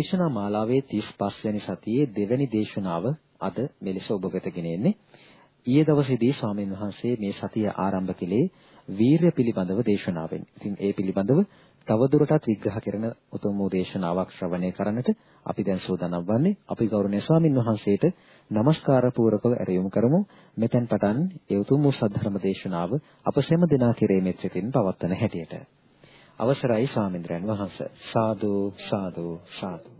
දේශනා මාලාවේ 35 වෙනි සතියේ දෙවැනි දේශනාව අද මෙලෙස ඔබ වෙත ගෙනෙන්නේ. ඊයේ දවසේදී ස්වාමීන් වහන්සේ මේ සතිය ආරම්භ කළේ වීරය පිළිබඳව දේශනාවෙන්. ඉතින් ඒ පිළිබඳව තවදුරටත් විග්‍රහ කරන උතුම් වූ දේශනාවක් ශ්‍රවණය කරන්නට අපි දැන් සූදානම් වන්නේ. අපි ගෞරවනීය ස්වාමින් වහන්සේට নমස්කාර පූරකව ඇරයුම් කරමු. මෙතෙන් පටන් ඒ උතුම් වූ සද්ධර්ම දේශනාව අප සෑම දිනා කෙරෙහිමෙත් සිටින් පවත්වන හැටියට. අවසරයි ස්වාමින්ද්‍රයන් වහන්සේ. සාදු සාදු සාදු.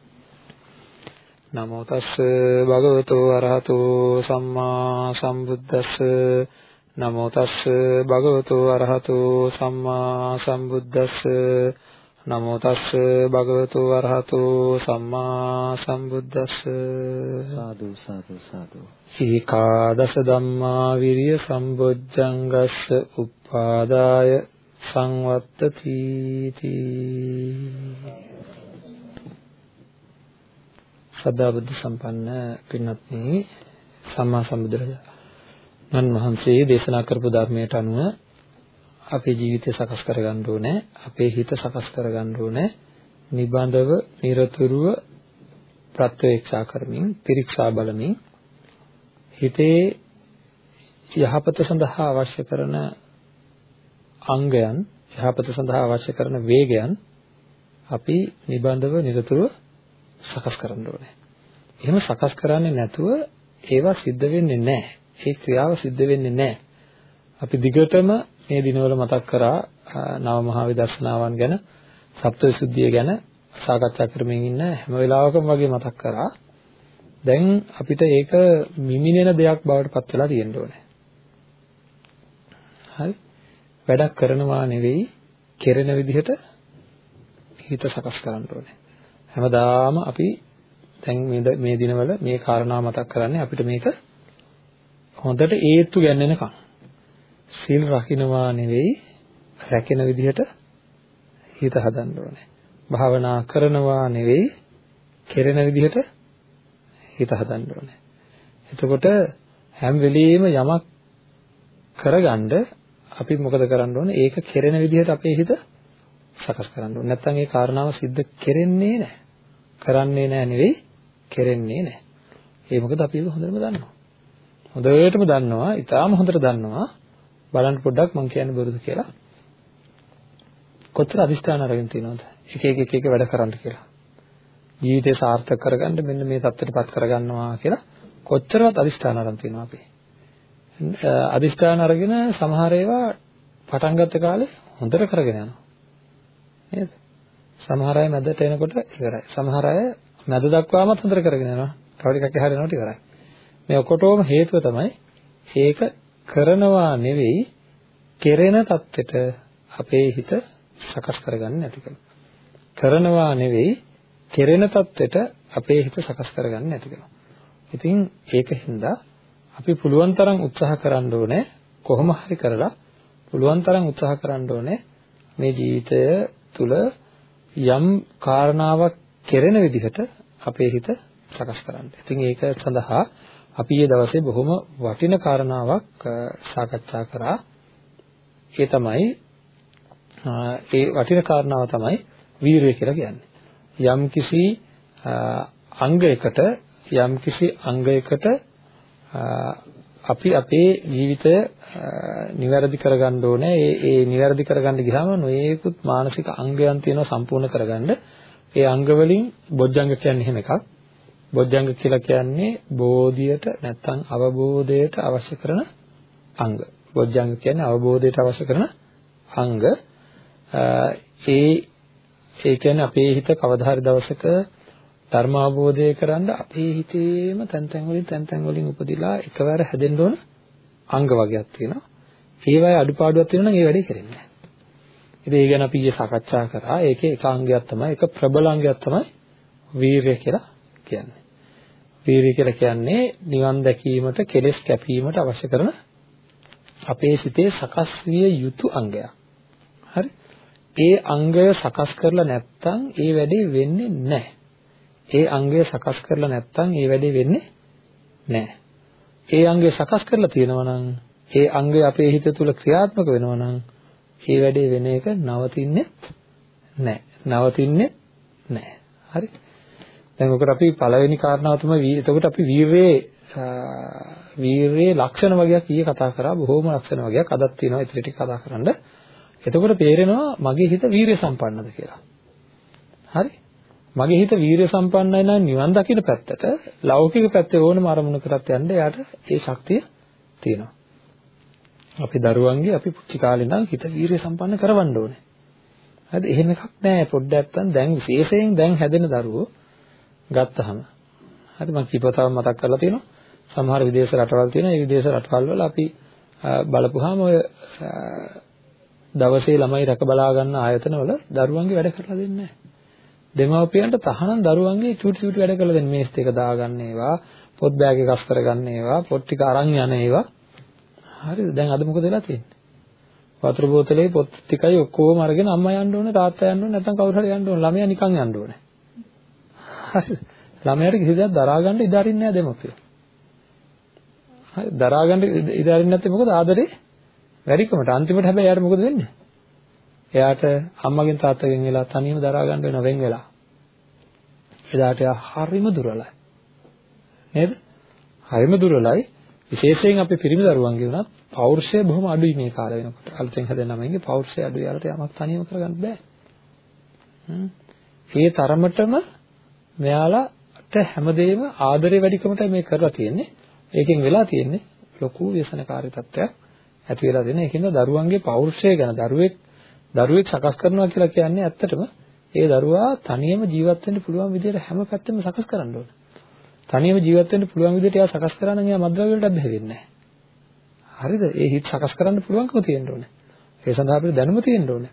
නමෝ තස්ස භගවතු අරහතෝ සම්මා සම්බුද්දස්ස. නමෝ තස්ස භගවතු අරහතෝ සම්මා සම්බුද්දස්ස. නමෝ තස්ස භගවතු වරහතෝ සම්මා සම්බුද්දස්ස. සාදු සාදු සාදු. ඒකාදස ධම්මා විරිය සම්බොජ්ජංගස්ස උප්පාදාය සංවත්තති සදා බුද්ධ සම්පන්න පින්වත්නි සම්මා සම්බුදුරජාණන් වහන්සේ දේශනා කරපු ධර්මයට අනුව අපේ ජීවිතය සකස් කරගන්න ඕනේ අපේ හිත සකස් කරගන්න ඕනේ නිබඳව নিরතුරුව ප්‍රත්‍යක්ෂා කරමින් පිරික්සා බලමින් හිතේ යහපත සඳහා අවශ්‍ය කරන අංගයන් යහපත සඳහා අවශ්‍ය කරන වේගයන් අපි නිබඳව নিরතුරුව සකස් කරන්න ඕනේ. එහෙම සකස් කරන්නේ නැතුව ඒවා සිද්ධ වෙන්නේ නැහැ. ඒ ක්‍රියාව සිද්ධ වෙන්නේ නැහැ. අපි දිගටම මේ දිනවල මතක් කරා නව මහා විදර්ශනාවන් ගැන සප්තවිසුද්ධිය ගැන සාකච්ඡා කරමින් ඉන්න හැම වෙලාවකම වගේ මතක් කරා දැන් අපිට ඒක මිමිනෙන දෙයක් බවට පත් වෙලා තියෙන්න ඕනේ. හරි. වැඩක් කරනවා නෙවෙයි කෙරෙන විදිහට හිත සකස් කරන්න ඕනේ. හැමදාම අපි දැන් මේ දිනවල මේ කාරණා මතක් කරන්නේ අපිට මේක හොඳට ඒත්තු ගන්නනකම්. සීල් රකින්නවා නෙවෙයි රැකෙන විදිහට හිත හදන්න ඕනේ. භාවනා කරනවා නෙවෙයි කෙරෙන විදිහට හිත හදන්න ඕනේ. එතකොට හැම වෙලෙම යමක් කරගන්න අපි මොකද කරන්න ඕනේ? ඒක කෙරෙන විදිහට අපේ හිත සකස් කරන්න ඕනේ. නැත්නම් ඒ කාරණාව සිද්ධ කෙරෙන්නේ නැහැ. කරන්නේ නැහැ නෙවෙයි කෙරෙන්නේ නැහැ. ඒ මොකද අපි ඒක හොඳටම දන්නවා. හොඳටම දන්නවා, ඊටාම හොඳට දන්නවා. බලන්න පොඩ්ඩක් මම කියන්නේ බොරුද කියලා. කොච්චර අදිස්ථාන අරගෙන තියෙනවද? එක එක එක එක වැඩ කරන්න කියලා. ජීවිතය සාර්ථක කරගන්න මෙන්න මේ தත්ත්වයටපත් කරගන්නවා කියලා කොච්චරවත් අදිස්ථාන අරන් තියෙනවා අපි. අදිස්ථාන අරගෙන සමහර ඒවා පටන් ගත්ත කාලේ හොඳට කරගෙන යනවා. නේද? සමහර අය මැදට එනකොට ඉවරයි. සමහර අය මැද දක්වාමත් හොඳට කරගෙන යනවා. තව ටිකක් එහාට යනකොට ඉවරයි. මේ ඔකොටෝම හේතුව තමයි ඒක කරනවා නෙවෙයි කෙරෙන தත්වෙට අපේ හිත සකස් කරගන්න නැතිකම. කරනවා නෙවෙයි කෙරෙන தත්වෙට අපේ හිත සකස් කරගන්න නැතිකම. ඉතින් ඒකින්ද අපි පුළුවන් තරම් උත්සාහ කරන්න ඕනේ කොහොම හරි කරලා පුළුවන් තරම් උත්සාහ කරන්න ඕනේ මේ ජීවිතය තුළ යම් කාරණාවක් කෙරෙන විදිහට අපේ හිත සකස් කරන්න. ඉතින් ඒක සඳහා අපි ඊයේ දවසේ බොහොම වටින කාරණාවක් සාකච්ඡා කරා. ඒ තමයි ඒ වටින කාරණාව තමයි වීරිය කියලා කියන්නේ. යම් කිසි අංගයකට යම් කිසි අංගයකට අපි අපේ ජීවිතය නිවැරදි කරගන්න ඕනේ. ඒ ඒ නිවැරදි කරගන්න ගියාම නොයේකුත් මානසික අංගයන් තියෙනවා සම්පූර්ණ කරගන්න. ඒ අංග වලින් බොජ්ජංග කියන්නේ එහෙම එකක්. බොජ්ජංග කියලා කියන්නේ බෝධියට නැත්නම් අවබෝධයට අවශ්‍ය කරන අංග. බොජ්ජංග කියන්නේ අවබෝධයට අවශ්‍ය කරන අංග. ඒ ඒ කියන්නේ අපේ හිත කවදා හරි දවසක ධර්ම අවබෝධය කරන්න අපේ හිතේම තැන් තැන් වලින් තැන් තැන් වලින් උපදිලා එකවර හැදෙන්න ඕන අංග වර්ගයක් තියෙනවා. ඒවයි අඩුපාඩුවක් තියෙනවා නම් ඒ වැඩේ කරන්නේ නැහැ. ඉතින් ඒ ගැන අපි ඊයේ සාකච්ඡා කරා. ඒකේ එක අංගයක් තමයි එක ප්‍රබල අංගයක් තමයි වීරය කියලා කියන්නේ. වීරය කියලා කියන්නේ නිවන් දැකීමට කෙලෙස් කැපීමට අවශ්‍ය කරන අපේ සිතේ සකස් විය යුතු අංගයක්. හරි? ඒ අංගය සකස් කරලා නැත්නම් ඒ වැඩේ වෙන්නේ නැහැ. ඒ අංගය සකස් කරලා නැත්නම් ඒ වැඩේ වෙන්නේ නැහැ. ඒ අංගය සකස් කරලා තියෙනවා නම් ඒ අංගය අපේ හිත තුළ ක්‍රියාත්මක වෙනවා නම් ඒ වැඩේ වෙන එක නවතින්නේ නැහැ. නවතින්නේ නැහැ. හරි? දැන් ඔකට අපි පළවෙනි කාරණාව තමයි එතකොට අපි වීරයේ වීරයේ ලක්ෂණ වගේක් ඊයේ කතා කරා බොහෝම ලක්ෂණ වගේක් අදත් තියෙනවා ඉතින් ටික කතා කරන්න. එතකොට තේරෙනවා මගේ හිත වීරිය සම්පන්නද කියලා. හරි? මගේ හිත වීරිය සම්පන්නයි නම් නිවන් දකින්න පැත්තට ලෞකික පැත්තේ ඕනම අරමුණකටත් යන්න එයාට ඒ ශක්තිය තියෙනවා. අපි දරුවන්ගේ අපි පුංචි කාලේ ඉඳන් හිත වීරිය සම්පන්න කරවන්න ඕනේ. හරිද? එහෙම එකක් නැහැ. පොඩ්ඩක් නැත්තම් දැන් විශේෂයෙන් දැන් හැදෙන දරුවෝ ගත්තහම හරි මම කීපතාවක් මතක් කරලා තියෙනවා. සමහර විදේශ රටවල් තියෙනවා. ඒ විදේශ රටවල් වල අපි බලපුවාම ඔය දවසේ ළමයි රැක බලා ගන්න ආයතනවල දරුවන්ගේ වැඩ කරලා දෙන්නේ නැහැ. දෙමව්පියන්ට තහනම් දරුවන්ගේ චූටි චූටි වැඩ කරලා දෙන්න මේස් එක දාගන්න ඒවා, පොත් බෑග් එක අස් කරගන්න ඒවා, පොත් ටික අරන් යන ඒවා. හරිද? දැන් අද මොකද වෙලා තියෙන්නේ? වතුර බෝතලේ පොත් ටිකයි ඔක්කොම අරගෙන අම්මා යන්න ඕනේ, තාත්තා යන්න ඕනේ, නැත්නම් කවුරු හරි යන්න ඕනේ. ළමයා නිකන් යන්න ඕනේ. හරිද? ළමයාට කිසි දෙයක් දරා ගන්න ඉඩ අරින්නේ නැහැ දෙමව්පියෝ. හරි දරා ගන්න ඉඩ අරින්නේ නැත්නම් මොකද ආදරේ වැඩිකමට අන්තිමට හැබැයි එයාට මොකද වෙන්නේ? එයාට අම්මගෙන් තාත්තගෙන් වෙලා තනියම දරා ගන්න වෙන වෙන් වෙලා. එදාට එයා හරිම දුර්වලයි. නේද? හරිම දුර්වලයි. විශේෂයෙන් අපේ පිරිමි දරුවන්ගේ වුණත් පෞරුෂය බොහොම අඩුයි මේ කාලේ වෙනකොට. අලුතෙන් හැදෙන ළමයින්ගේ පෞරුෂය අඩුයි. යාලට යමක් තනියම කරගන්න බෑ. ඒ තරමටම මෙයාලාට හැමදේම ආදරේ වැඩිකමට මේ කරලා තියෙන්නේ. ඒකෙන් වෙලා තියෙන්නේ ලොකු ව්‍යසනකාරී තත්ත්වයක් ඇති වෙලා දෙන. ඒකින්ද දරුවන්ගේ පෞරුෂය ගැන දරුවෙක් දරුවෙක් සකස් කරනවා කියලා කියන්නේ ඇත්තටම ඒ දරුවා තනියම ජීවත් වෙන්න පුළුවන් විදිහට හැම පැත්තෙම සකස් කරන්න ඕන. තනියම ජීවත් වෙන්න පුළුවන් විදිහට එයා සකස් කරා නම් එයා මද්ද්‍රව්‍ය වලට බැහැ නැහැ. හරිද? ඒ හිත සකස් කරන්න පුළුවන්කම තියෙන්න ඕනේ. ඒ සඳහා අපිට දැනුම තියෙන්න ඕනේ.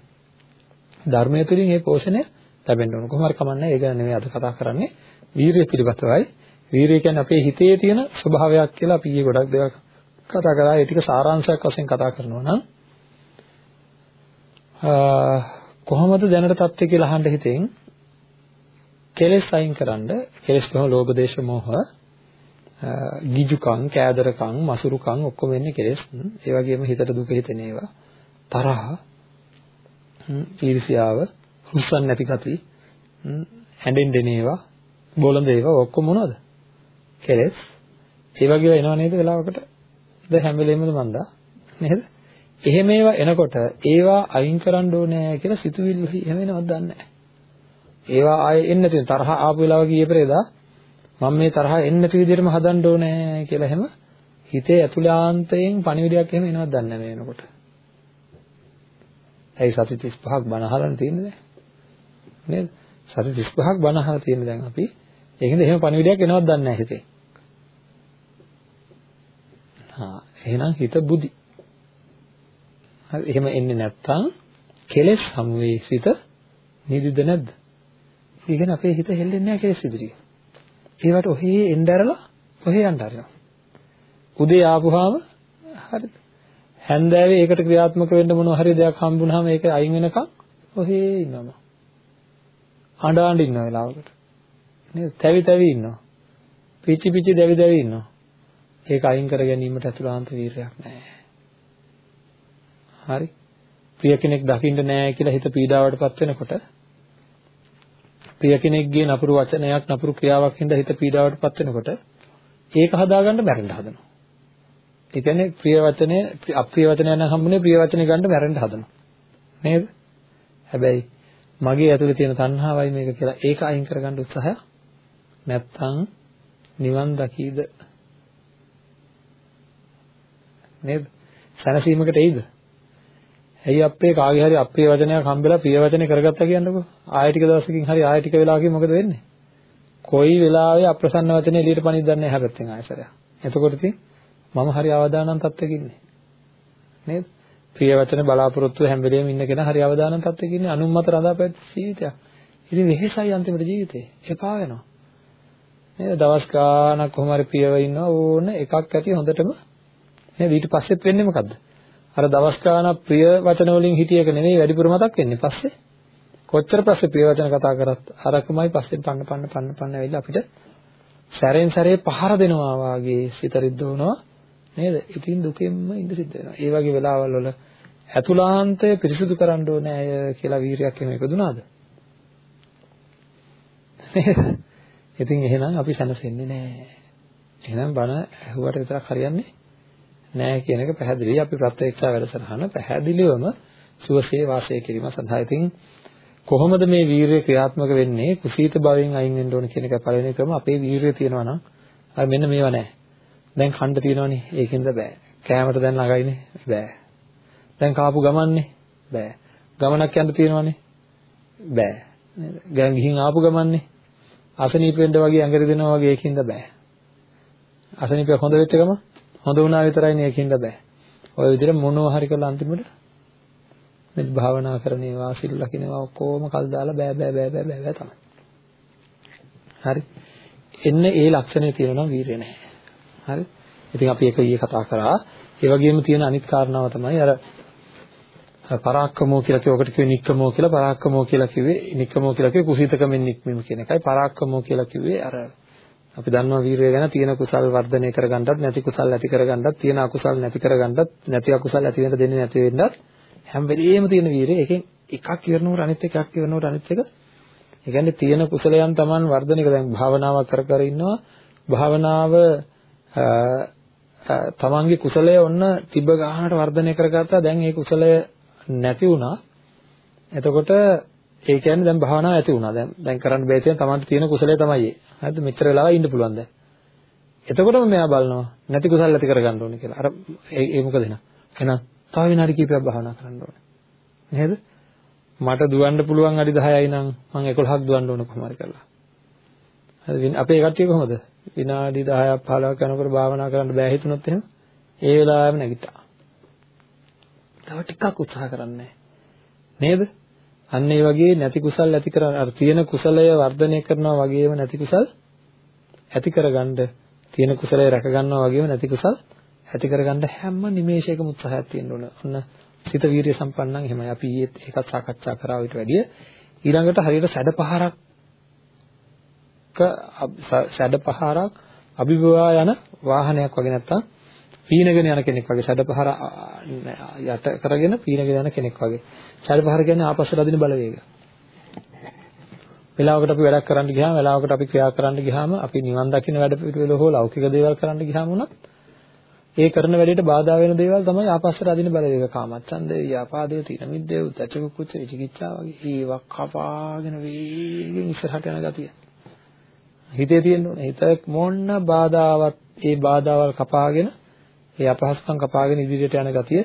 ධර්මය තුළින් මේ පෝෂණය ලැබෙන්න ඕන. කොහොම හරි කමන්නේ ඒ ගැන නෙමෙයි අද කතා කරන්නේ. වීරිය පිළිබඳවයි. වීරිය කියන්නේ අපේ හිතේ තියෙන ස්වභාවයක් කියලා අපි ඊයේ ගොඩක් දේවල් කතා කරා. ඒ ටික සාරාංශයක් වශයෙන් කතා කරනවා නම් කොහොමද දැනට தත්ත්වය කියලා අහන්න හිතෙන් කෙලෙස් අයින් කරන්න කෙලෙස් කොහොම ලෝභ දේශ මොහ ගිජුකම් කෑදරකම් මසුරුකම් ඔක්කොම එන්නේ කෙලෙස්. ඒ වගේම හිතට දුක හිතෙන ඒවා. තරහ ඊර්ෂියාව හුස්සන් නැති ගති හැඬෙන් දෙන ඒවා බොළඳ ඒවා ඔක්කොම මොනවද? කෙලෙස්. ඒ වගේ එනව නේද වෙලාවකට? ද හැම වෙලෙමද මන්දා? නේද? එහෙම ඒවා එනකොට ඒවා අයින් කරන්න ඕනේ කියලා සිතුවිලි එහෙම එනවද දන්නේ නැහැ. ඒවා ආයේ එන්නේ නැති තරහ ආපු වෙලාව ගියේ පෙරේදා මම මේ තරහ එන්නේ නැති විදිහටම හදන්න ඕනේ කියලා එහෙම හිතේ ඇතුළාන්තයෙන් පණිවිඩයක් එහෙම එනවද දන්නේ නැහැ එනකොට. ඇයි සති 35ක් බණ අහලා තියෙන්නේ නේද? සති 35ක් බණ අහලා තියෙන දැන් අපි. ඒකෙන්ද එහෙම පණිවිඩයක් එනවද දන්නේ නැහැ හිතේ. හා එහෙනම් හිත බුදි. හරි එහෙම එන්නේ නැත්තම් කෙලෙස් සමුවේ සිත නිදිද නැද්ද? ඒ කියන්නේ අපේ හිත හෙල්ලෙන්නේ නැහැ කෙලෙස් ඉදිරිය. ඒවට ඔහේ එන්න ඇරලා ඔහේ යන්න හරිනවා. උදේ ආපුවාම හරිද? හැන්දෑවේ ඒකට ක්‍රියාත්මක වෙන්න මොන හරි දෙයක් හම්බුනහම ඒක අයින් වෙනකන් ඔහේ ඉන්නම. අඬ අඬ ඉන්න වෙලාවකට. නේද? තැවි තැවි ඉන්නවා. පිචි පිචි දැවි දැවි ඉන්නවා. ඒක අයින් කර ගැනීමට අතුලාන්ත වීරයක් නැහැ. හරි ප්‍රිය කෙනෙක් දකින්න නෑ කියලා හිත පීඩාවටපත් වෙනකොට ප්‍රිය කෙනෙක්ගේ නපුරු වචනයක් නපුරු ක්‍රියාවක් හින්දා හිත පීඩාවටපත් වෙනකොට ඒක හදාගන්න බැරෙන්න හදනවා. ඒ කියන්නේ ප්‍රිය වචනේ අප්‍රිය වචනයක් නම් හම්බුනේ ප්‍රිය වචනේ ගන්න බැරෙන්න හදනවා. නේද? හැබැයි මගේ ඇතුලේ තියෙන තණ්හාවයි මේක කියලා ඒක අයින් කරගන්න උත්සාහය නැත්තම් නිවන් දකීද? නේද? සැනසීමකට එයිද? ඇයි අපේ කාගේ හරි අප්‍රිය වචනයක් හම්බෙලා ප්‍රිය වචනේ කරගත්තා කියන්නකෝ. ආයෙ ටික දවසකින් හරි ආයෙ ටික වෙලාවකින් මොකද වෙන්නේ? කොයි වෙලාවෙ අප්‍රසන්න වචනේ එළියට පනින්නද නැහැ හැබැයි ආයෙසරයක්. එතකොට ඉතින් මම හරි අවදානම් තත්ත්වෙක ඉන්නේ. නේද? ප්‍රිය වචන බලාපොරොත්තු හැම වෙලෙම ඉන්න කෙනා හරි අවදානම් තත්ත්වෙක ඉන්නේ. අනුන් මත රඳා පැවති ජීවිතයක්. ඉතින් වෙහෙසයි අන්තිමට ජීවිතේ. එපා වෙනවා. නේද? දවස් ගාණක් කොහොම හරි ප්‍රියව ඉන්නවා ඕන එකක් ඇති හොඳටම නේද? ඊට පස්සෙත් වෙන්නේ මොකද්ද? අර දවස් ගාණක් ප්‍රිය වචන වලින් හිටිය එක නෙමෙයි වැඩිපුර මතක් වෙන්නේ පස්සේ. කොච්චර පස්සේ ප්‍රිය වචන කතා කරත් අරකමයි පස්සෙන් පන්න පන්න පන්න පන්න ඇවිල්ලා අපිට සැරෙන් සැරේ පහර දෙනවා වාගේ සිත රිද්දවනවා නේද? ඉතින් දුකෙන්ම ඉඳ සිද්ධ වෙනවා. ඒ වගේ වෙලාවල් වල ඇතුලාන්තය පිරිසුදු කරන්න ඕනේ අය කියලා වීරයක් එහෙම ඉපදුනාද? ඉතින් එහෙනම් අපි සැනසෙන්නේ නැහැ. එහෙනම් බණ ඇහුවට විතරක් හරියන්නේ නැහැ කියන එක පැහැදිලියි. අපි ප්‍රත්‍යක්ෂා වැඩසටහන පැහැදිලිවම සුවසේ වාසය කිරීම සඳහා ඉතින් කොහොමද මේ වීරිය ක්‍රියාත්මක වෙන්නේ කුසීත භවෙන් අයින් වෙන්න ඕන කියන එක පළවෙනි ක්‍රම අපේ වීරිය තියෙනවා නම් අර මෙන්න මේවා නැහැ. දැන් කණ්ඩ තියෙනවනේ ඒකෙන්ද බෑ. කෑමට දැන් ළඟයිනේ බෑ. දැන් කාපු ගමන්නේ බෑ. ගමනක් යන්න තියෙනවනේ බෑ. නේද? ගෑන් ගිහින් ආපු ගමන්නේ අසනීප වෙන්න වගේ ඇඟරි දෙනවා වගේ ඒකින්ද බෑ. අසනීපයක් හොඳ වෙච්ච ගම හොඳ වුණා විතරයිනේ ඒකින්ද බෑ. ඔය විදිහට මොනවා හරි කරලා අන්තිමට මේ භාවනා කරන ඒවා සිල් ලකින ඒවා ඔක්කොම කල් දාලා බෑ බෑ බෑ බෑ බෑ තමයි. හරි. එන්න ඒ ලක්ෂණය තියෙනවා නම් වීරිය නැහැ. හරි. ඉතින් අපි ඒක ඊයේ කතා කරා. ඒ වගේම තියෙන අනිත් කාරණාව තමයි අර පරාක්කමෝ කියලා කියවකට කිව්වේ නික්කමෝ කියලා පරාක්කමෝ කියලා කිව්වේ නික්කමෝ කියලා කිව්වේ කුසීතකමෙන් නික්මීම කියන එකයි පරාක්කමෝ කියලා කිව්වේ අර අපි දන්නවා වීරය ගැන තියෙන කුසල් වර්ධනය කරගන්නත් නැති කුසල් ඇති කරගන්නත් තියෙන අකුසල් නැති කරගන්නත් නැති අකුසල් ඇති වෙන්න දෙන්නේ නැති වෙන්නත් හැම වෙලෙම තියෙන වීරය. එකෙන් එකක් ඉවරනකොට අනිත් එකක් ඉවරනකොට අනිත් එක. ඒ කියන්නේ තියෙන කුසලයන් Taman වර්ධනය කර දැන් භාවනාවක් කර කර ඉන්නවා. භාවනාව තමන්ගේ කුසලය ඔන්න තිබ්බ ගානට වර්ධනය කරගත්තා. දැන් ඒ කුසලය නැති වුණා. එතකොට ඒ කියන්නේ දැන් භාවනාව ඇති වුණා. දැන් දැන් කරන්න බැහැ තියෙන තමන්ට තියෙන කුසලය තමයි ඒ. හරිද? මෙච්චර වෙලාවක් ඉන්න පුළුවන් දැන්. එතකොටම මෙයා බලනවා නැති කුසල ඇති කරගන්න ඕනේ කියලා. අර ඒ මොකද එන එහෙනම් තව විනාඩි කිහිපයක් භාවනා කරන්න ඕනේ. නේද? මට දුවන්න පුළුවන් අඩි 10යි නම් මම 11ක් දුවන්න ඕන කොහොම හරි කරලා. හරි අපේ කට්ටිය කොහොමද? විනාඩි 10ක් 15ක් යනකොට භාවනා කරන්න බෑ හිතුනොත් එහෙම ඒ වෙලාවෙම නැගිට්ටා. තව ටිකක් උත්සාහ කරන්නේ. නේද? අන්න ඒ වගේ නැති කුසල් ඇති කර අර තියෙන කුසලය වර්ධනය කරනවා වගේම නැති කුසල් ඇති කරගන්න තියෙන කුසලය රැක ගන්නවා වගේම නැති කුසල් ඇති කරගන්න හැම නිමේෂයකම උත්සාහයක් තියෙන්න ඕන. ඔන්න සිත වීරිය සම්පන්නන් එහෙමයි. අපි ඊයේත් ඒකත් සාකච්ඡා කරා ඊට වැඩිය ඊළඟට හරියට සැඩ පහරක් සැඩපහරක් අභිභවා යන වාහනයක් වගේ නැත්තම් පීනගෙන යන කෙනෙක් වගේ සැඩපහර යට කරගෙන පීනගෙන යන කෙනෙක් වගේ. සැඩපහර කියන්නේ ආපස්සට අදින බලවේගය. වෙලාවකට අපි වැඩක් කරන්න ගියාම වෙලාවකට අපි ක්‍රියා කරන්න ගියාම අපි නිවන් දකින්න වැඩ පිළිවෙල හෝ ලෞකික දේවල් කරන්න ගියාම උනත් ඒ කරන වැඩේට බාධා වෙන දේවල් තමයි ආපස්සට අදින බලවේග කාමච්ඡන්දේ ව්‍යාපාදේ තීන මිද්දේ උද්දච්ච කුච්ච විචිකිච්ඡා වගේ ඒවා කපාගෙන වේගෙන් ඉස්සරහට යන ගතිය. හිතේ තියෙන්න ඕනේ. හිත මොන්න බාධාවත් ඒ බාධාවල් කපාගෙන ඒ අපහසුකම් කපාගෙන ඉදිරියට යන ගතිය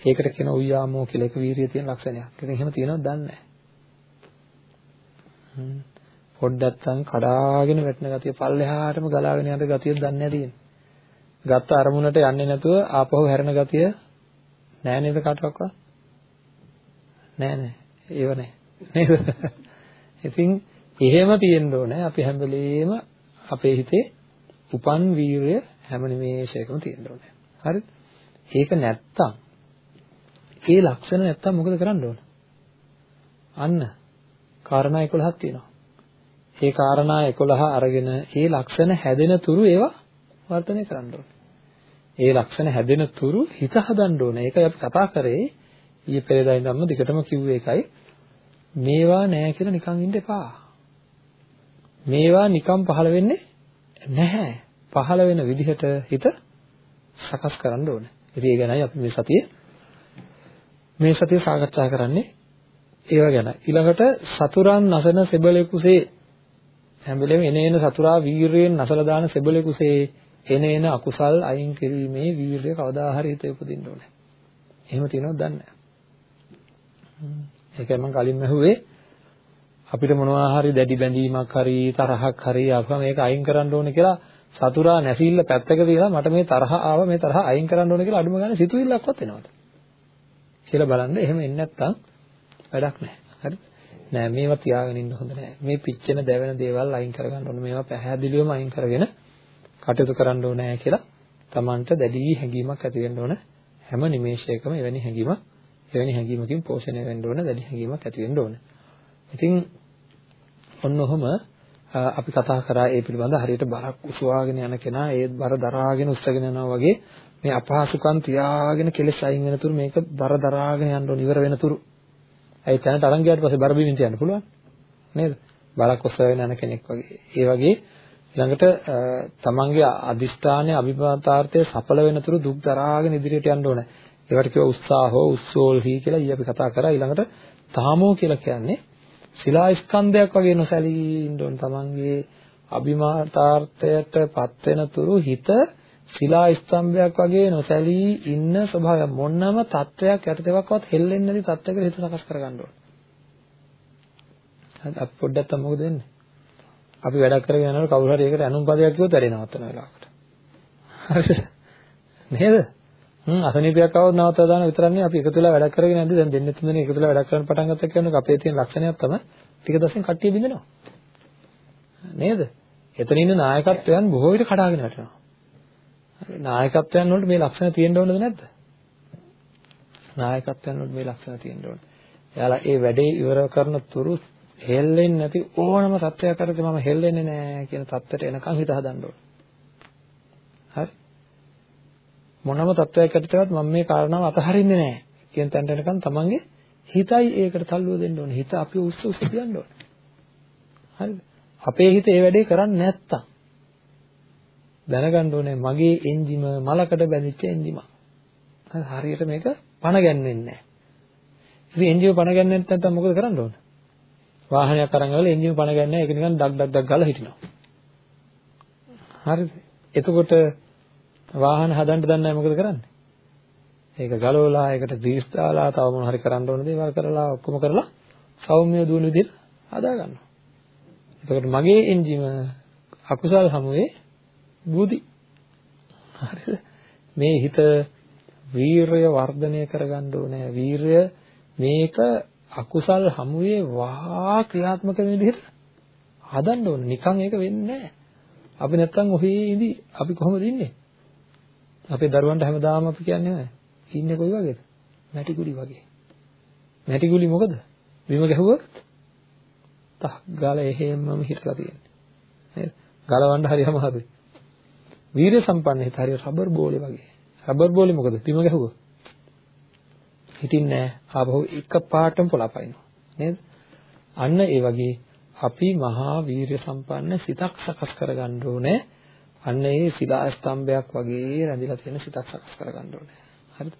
ඒකට කියන උయ్యాමෝ කියලා එක වීරිය තියෙන ලක්ෂණයක්. ඉතින් එහෙම තියෙනවද දන්නේ නැහැ. පොඩ්ඩක් තන් කඩාගෙන වැටෙන ගතිය පල්ලෙහාටම ගලාගෙන යන ගතිය දන්නේ නැති ගත්ත අරමුණට යන්නේ නැතුව ආපහු හැරෙන ගතිය නෑ නේද කාටවත්? නෑ නෑ. ඒව නෑ. නේද? ඉතින් එහෙම තියෙන්න ඕනේ. අපි හැම වෙලෙම අපේ හිතේ උපන් වීරය හැම නිමේෂයකම තියෙන්න ඕනේ. හරිද? ඒක නැත්තම් ඒ ලක්ෂණ නැත්තම් මොකද කරන්න ඕන? අන්න කාරණා 11ක් තියෙනවා. ඒ කාරණා 11 අරගෙන ඒ ලක්ෂණ හැදෙන තුරු ඒවා වර්ධනය කරන්න ඕනේ. ඒ ලක්ෂණ හැදෙන තුරු හිත හදන්න ඕනේ. ඒකයි අපි කතා කරේ ඊයේ පෙරේදා ඉඳන්ම දිගටම කිව්වේ ඒකයි. මේවා නෑ කියලා නිකන් ඉන්න එපා. මේවා නිකම් පහළ වෙන්නේ නැහැ. පහළ වෙන විදිහට හිත සකස් කරන්න ඕනේ. ඉතින් ඒ ගැනයි අපි මේ සතියේ මේ සතිය සාකච්ඡා කරන්නේ ඒව ගැන. ඊළඟට සතුරන් නසන සෙබලෙකුසේ හැම වෙලේම එන එන සතුරා වීරයෙන් නසලා දාන සෙබලෙකුසේ එන එන අකුසල් අයින් කිරීමේ වීරය කවදා හරි හිතේ උපදින්න ඕනේ. එහෙම තියෙනවද දන්නේ නැහැ. ඒකයි මම කලින් ඇහුවේ අපිට මොනවා හරි දැඩි බැඳීමක් හරි තරහක් හරි අපම මේක අයින් කරන්න ඕනේ කියලා සතුරා නැසිල්ල පැත්තක තියලා මට මේ තරහ ආව මේ තරහ අයින් කරන්න ඕනේ කියලා අඩුම ගානේ සිතුවිල්ලක්වත් එනවද කියලා බලන්න එහෙම එන්නේ නැත්තම් වැඩක් නැහැ හරි නෑ මේවා තියාගෙන ඉන්න හොඳ නෑ. මේ පිච්චෙන දැවෙන දේවල් අයින් කරගන්න ඕනේ. මේවා පැහැදිලිවම අයින් කරගෙන කටයුතු කරන්න ඕනේ කියලා Tamanට දැඩි හැඟීමක් ඇති වෙන්න ඕන. හැම නිමේෂයකම එවැනි හැඟීමක් එවැනි හැඟීමකින් පෝෂණය වෙන්න ඕන, දැඩි හැඟීමක් ඇති වෙන්න ඕන. ඉතින් ඔන්න ඔහම අපි කතා කරා ඒ පිළිබඳ හරියට බරක් උසවාගෙන යන කෙනා ඒ බර දරාගෙන උස්සගෙන යනවා වගේ මේ අපහසුකම් තියාගෙන කෙලෙස් අයින් වෙනතුරු මේක බර දරාගෙන යන්න ඕන ඉවර වෙනතුරු. ඒ තැනට අරන් ගියාට පස්සේ බර බිමින් තියන්න පුළුවන්. නේද? බරක් ඔසවගෙන යන කෙනෙක් වගේ. ඒ වගේ ඊළඟට තමන්ගේ අදිෂ්ඨානයේ අභිපාතාර්ථයේ සඵල වෙනතුරු දුක් දරාගෙන ඉදිරියට යන්න ඕනේ. ඒවට කියව උත්සාහෝ උස්සෝල්හි කියලා ඊ අපි කතා කරා. ඊළඟට තාමෝ කියලා කියන්නේ ශිලා ස්කන්ධයක් වගේ නොසැලී ඉන්න ඕන තමන්ගේ අභිමාතාර්ථයට පත් වෙනතුරු හිත ශිලා ස්තම්භයක් වගේ නොසැලී ඉන්න ස්වභාවය මොනම තත්වයක් යටතේවක්වත් හෙල්ලෙන්නේ නැති තත්වයකට හිත සකස් කරගන්න ඕන. හරි අපි පොඩ්ඩක් තමයි මොකද වෙන්නේ? අපි වැඩක් කරගෙන යනකොට කවුරු හරි ඒකට අනුන් පදයක් කිව්වොත් වැඩේ නවත්තන වෙලාවකට. හරිද? නේද? හ්ම් අසනීපයක් આવොත් නවත්තලා දාන විතරක් නෙවෙයි අපි එකතු වෙලා වැඩක් කරගෙන යද්දි දැන් දෙන්නේ තුන් දෙනෙක් එකතු වෙලා වැඩක් කරන්න පටන් ගත්තා කියන්නේ අපේ තියෙන ලක්ෂණයක් තමයි ටික දවසෙන් කට්ටිය බින්දෙනවා. නේද? එතන ඉන්න නායකත්වයන් බොහෝ විට කඩාගෙන වැටෙනවා. නායකත්වයන් වලට මේ ලක්ෂණ තියෙන්න ඕනද නැද්ද? නායකත්වයන් වලට මේ ලක්ෂණ තියෙන්න ඕන. එයාලා ඒ වැඩේ ඉවර කරන තුරු හෙල්ලෙන්නේ නැති ඕනම තත්ත්වයක් කරද්දී මම හෙල්ලෙන්නේ නැහැ කියන තත්ත්වයට එනකන් හිත හදන්න ඕන. හරි? මොනම තත්ත්වයක් යටතේවත් මම මේ කාරණාව අතහරින්නේ නැහැ කියන තැනට එනකන් තමන්ගේ හිතයි ඒකට තල්ලුව දෙන්න ඕනේ. හිත අපි උස්ස උස්ස තියන්න ඕනේ. හරිද? අපේ හිත ඒ වැඩේ කරන්නේ නැත්තම් දැනගන්න ඕනේ මගේ එන්ජිම මලකට බැඳිච්ච එන්ජිම. හරියට මේක පණ ගැන්වෙන්නේ නැහැ. ඉතින් එන්ජිම පණ ගැන්වෙන්නේ නැත්නම් මොකද කරන්න ඕන? වාහනයක් අරන් ගාලා එන්ජිම පණ ගැන්නේ ඒක නිකන් ඩක් ඩක් ඩක් ගාලා හිටිනවා. හරිද? එතකොට වාහන හදන්න දන්නේ නැහැ මොකද කරන්නේ? ඒක ගලවලා ඒකට ග්‍රීස් දාලා තව මොන හරි කරන්න ඕන දේවල් කරලා ඔක්කොම කරලා සෞම්‍ය දුවන විදිහට හදා ගන්නවා. එතකොට මගේ එන්ජිම අකුසල් හමුවේ බුදි. හරිද? මේ හිත වීරය වර්ධනය කරගන්න ඕනේ. වීරය මේක අකුසල් හමුවේ වා ක්‍රියාත්මක වෙන විදිහට හදන්න ඕනේ. නිකන් ඒක වෙන්නේ නැහැ. අපි නැත්තම් ඔහේ ඉඳි අපි කොහොමද ඉන්නේ? අපේ දරුවන්ට හැමදාම අපි කියන්නේ නැහැ. ඉන්නේ කොයි වගේද? මැටි ගුලි වගේ. මැටි ගුලි මොකද? බිම ගැහුවොත් තක් ගාලා එහෙමම හිටලා තියෙන්නේ. නේද? ගලවන්න හරි අමාරුයි. වීර්ය සම්පන්න හිත හරිය රබර් බෝලේ වගේ. රබර් බෝලේ මොකද? බිම ගැහුවොත් හිටින්නේ නැහැ. ආපහු එක පාටම පොළපයින්නවා. නේද? අන්න ඒ වගේ අපි මහා වීර්ය සම්පන්න සිතක් සකස් කරගන්න ඕනේ. අන්න ඒ සිලා ස්තම්භයක් වගේ රැඳිලා තියෙන සිතක් සකස් කරගන්න ඕනේ. හරිද?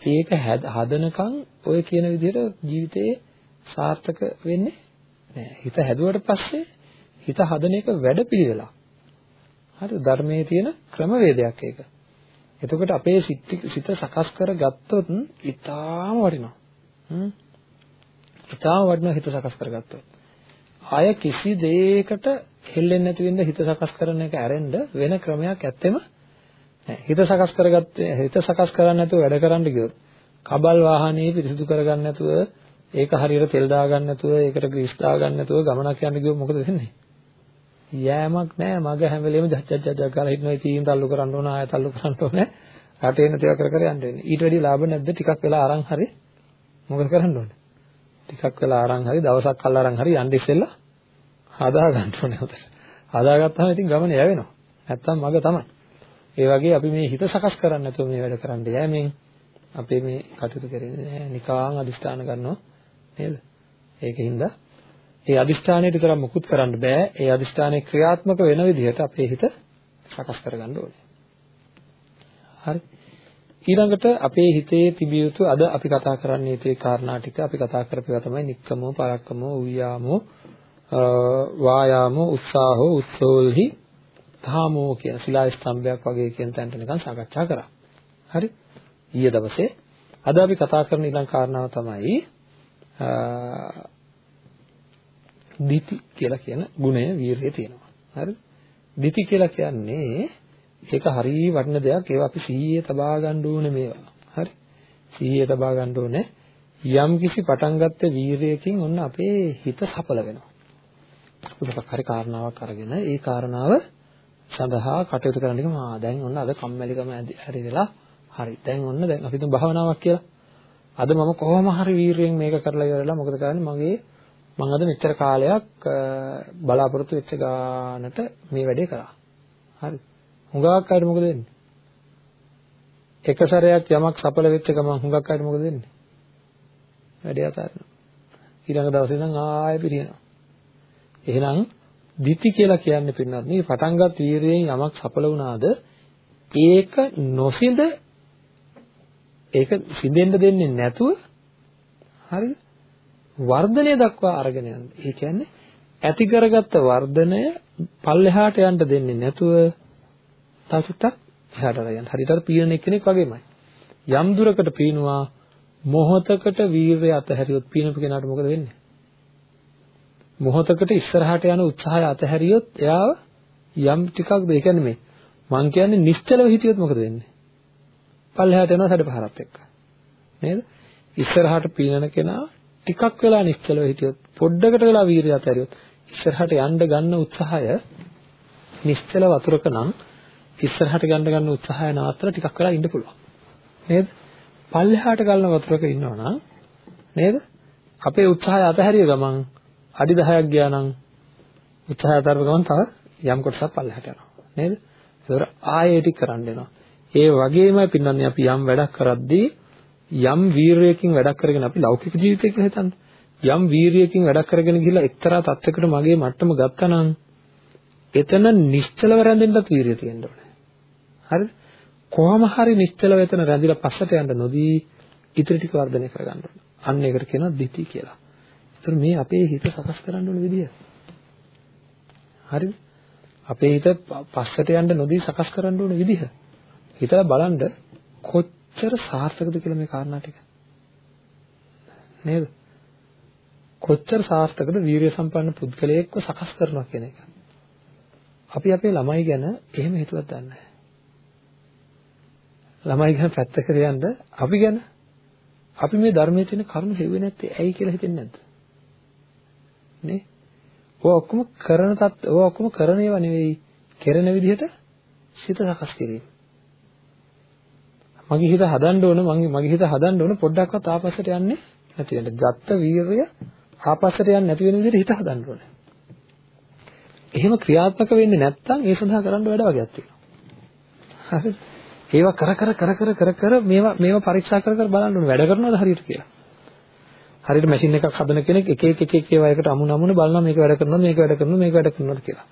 ඒක හදනකම් ඔය කියන විදිහට ජීවිතේ සාර්ථක වෙන්නේ නැහැ. හිත හැදුවට පස්සේ හිත හදන එක වැඩපිළිවෙලක්. හරි ධර්මයේ තියෙන ක්‍රමවේදයක් ඒක. එතකොට අපේ සිත සකස් කරගත්තොත් ඊටාම වටිනවා. හ්ම්. ඊටාම වටිනවා හිත සකස් කරගත්තොත්. ආය කිසි දෙයකට හෙල්ලෙන්නේ නැති වෙන්න හිත සකස් කරන එක ඇරෙන්න වෙන ක්‍රමයක් ඇත්තෙම නැහැ. හිත සකස් කරගත්තේ හිත සකස් කරන්නේ නැතුව වැඩ කරන්න ගියොත් කබල් වාහනේ පිරිසිදු කරගන්න නැතුව ඒක හරියට තෙල් දාගන්න නැතුව ඒකට ග්‍රීස් දාගන්න නැතුව ගමනක් යන්න ගියොත් මොකද වෙන්නේ? යෑමක් නැහැ. මග හැම වෙලෙම ජජ් ජජ් ජජ් ගාලා හිටනවා. ඉතින් තල්ලු කරන්න ඕන ආය තල්ලු කරන්න ඕනේ. රටේ නැතිව කර කර යන්න වෙන්නේ. ඊට වැඩි ලාභ නැද්ද? ටිකක් වෙලා අරන් හරි මොකද කරන්න ඕනේ? ටිකක් වෙලා අරන් හරි දවසක් කල් අරන් හරි යන්න ඉස්සෙල්ලා හදා ගන්න ඕනේ හොදට හදාගත්තාම ඉතින් ගමන යවෙනවා නැත්තම් මග තමයි ඒ වගේ අපි මේ හිත සකස් කරන්නේ නැතුව මේ වැඩ කරන්න යෑමෙන් අපේ මේ කටයුතු කරන්නේ නැහැ නිකාං අදිස්ථාන ගන්නවා නේද ඒකින්ද ඒ අදිෂ්ඨානයට විතර මුකුත් කරන්න බෑ. ඒ අදිෂ්ඨානයේ ක්‍රියාත්මක වෙන විදිහට අපේ හිත සකස් කරගන්න ඕනේ. හරි. ඊළඟට අපේ හිතේ තිබිය යුතු අද අපි කතා කරන්නේ මේ කාරණා ටික අපි කතා කරපේවා තමයි නික්කමෝ පරක්කමෝ උයාමෝ වායාමෝ උත්සාහෝ උස්සෝල්හි තාමෝ කියන ශිලා ස්තම්භයක් වගේ කියන තැනට නිකන් සාකච්ඡා කරා. හරි? ඊයේ දවසේ අද අපි කතා කරන ඊළඟ කාරණාව තමයි දිති කියලා කියන ගුණය වීරියේ තියෙනවා. හරිද? දිති කියලා කියන්නේ ඒක හරිය වටින දෙයක්. ඒවා අපි සීයේ තබා ගන්න ඕනේ මේවා. හරි? සීයේ තබා ගන්න ඕනේ. යම් කිසි පටන් ගත්ත වීරයකින් ඔන්න අපේ හිත සඵල වෙනවා. මොකක් හරි කාරණාවක් අරගෙන ඒ කාරණාව සඳහා කටයුතු කරන්න එක මා දැන් ඔන්න අද කම්මැලිකම හරි වෙලා හරි. දැන් ඔන්න දැන් අපි තුන් භාවනාවක් කියලා. අද මම කොහොම හරි වීරයෙන් මේක කරලා ඉවරලා මොකද කරන්නේ? මගේ මම අද මෙච්චර කාලයක් බලාපොරොත්තු වෙච්ච ගානට මේ වැඩේ කරා හරි. හුඟක් අයට මොකද වෙන්නේ? එක සැරයක් යමක් සඵල වෙච්ච ගමන් හුඟක් අයට මොකද වෙන්නේ? වැඩේ අතාරිනවා. ඊළඟ දවසේ ඉඳන් ආයෙ පිරිනනවා එහෙනම් දිති කියලා කියන්නේ පින්නත් මේ පටන්ගත් වීරයෙන් යමක් සඵල වුණාද ඒක නොසිඳ ඒක සිඳෙන්න දෙන්නේ නැතුව හරිද වර්ධනය දක්වා අරගෙන යන්න. ඒ කියන්නේ ඇති කරගත්ත වර්ධනය පල්ලෙහාට යන්න දෙන්නේ නැතුව තව චුට්ටක් එහාට යන්න. හරියට අර පීනන කෙනෙක් වගේමයි. යම් දුරකට පීනුවා මොහොතකට වීරය අතහැරියොත් පීනපු කෙනාට මොකද වෙන්නේ? මොහොතකට ඉස්සරහට යන උත්සාහය අතහැරියොත් එයාව යම් ටිකක්ද ඒ කියන්නේ මේ මං කියන්නේ නිශ්චලව හිටියොත් මොකද වෙන්නේ? පල්ලෙහාට යනවා සැඩපහරත් එක්ක. නේද? ඉස්සරහට පීනන කෙනා ටිකක් වෙලා නිශ්චලව හිටියොත් පොඩ්ඩකට වෙලා වීරිය අතහැරියොත් ඉස්සරහට යන්න ගන්න උත්සාහය නිශ්චල වතුරක නම් ඉස්සරහට ගන්න ගන්න උත්සාහය නවත්තලා ටිකක් වෙලා ඉන්න පුළුවන්. නේද? පල්ලෙහාට ගලන වතුරක ඉන්නවනම් නේද? අපේ උත්සාහය අතහැරිය ගමන් අඩි 10ක් ගියා නම් උත්සාහය අතහැරපු ගමන් තව යම් කොටසක් පල්ලෙහාට යනවා. නේද? ඒතර ආයෙ ටික කරන්න වෙනවා. ඒ වගේමයි පින්නන්නේ අපි යම් වැඩක් කරද්දී යම් වීරයකින් වැඩක් කරගෙන අපි ලෞකික ජීවිතය කියලා හිතන්න. යම් වීරයකින් වැඩක් කරගෙන ගිහිල්ලා එක්තරා තත්යකට මගේ මට්ටම ගත්තා එතන නිශ්චලව රැඳෙන්නත් වීරිය තියෙන්න ඕනේ. හරිද? කොහොම හරි නිශ්චලව එතන රැඳිලා පස්සට යන්න නොදී ඉතිරි ටික වර්ධනය කරගන්න ඕනේ. අන්න ඒකට කියනවා දිටි කියලා. ඒතර මේ අපේ හිත සකස් කරන්න ඕන විදිය. හරිද? අපේ හිත පස්සට යන්න නොදී සකස් කරන්න ඕන විදිහ. හිතලා බලන්න කොච්චර සාර්ථකද කියලා මේ කාරණා ටික. නේද? කොච්චර සාර්ථකද වීරිය සම්පන්න පුද්ගලයෙක්ව සකස් කරනවා කියන එක. අපි අපේ ළමයි ගැන එහෙම හිතුවත් දන්නේ නැහැ. ළමයි ගැන පැත්තකට යන්න අපි ගැන අපි මේ ධර්මයේ තියෙන කරුණු හෙව්වේ නැත්තේ ඇයි කියලා හිතෙන්නේ නැද්ද? නේ? ඔය ඔක්කොම කරන තත් ඔය ඔක්කොම කරන ඒවා නෙවෙයි කෙරෙන විදිහට සිත සකස් කිරීම. මගේ හිත හදන්න ඕන මගේ මගේ හිත හදන්න ඕන පොඩ්ඩක්වත් ආපස්සට යන්නේ නැති වෙන්න. ගත්ත වීරය ආපස්සට යන්නේ නැති වෙන විදිහට හිත හදන්න ඕනේ. එහෙම ක්‍රියාත්මක වෙන්නේ නැත්නම් ඒ සඳහා කරන්න වැඩ වගේක් තියෙනවා. හරිද? ඒවා කර කර කර කර කර කර මේවා මේවා පරීක්ෂා කර කර බලන්න ඕනේ වැඩ කරනවද හරියට කියලා. හරියට මැෂින් එකක් හදන කෙනෙක් එක එක එක එක ඒවා එකට අමු නමුනේ බලනවා මේක වැඩ කරනවද මේක වැඩ කරනවද මේක වැඩ කරනවද කියලා.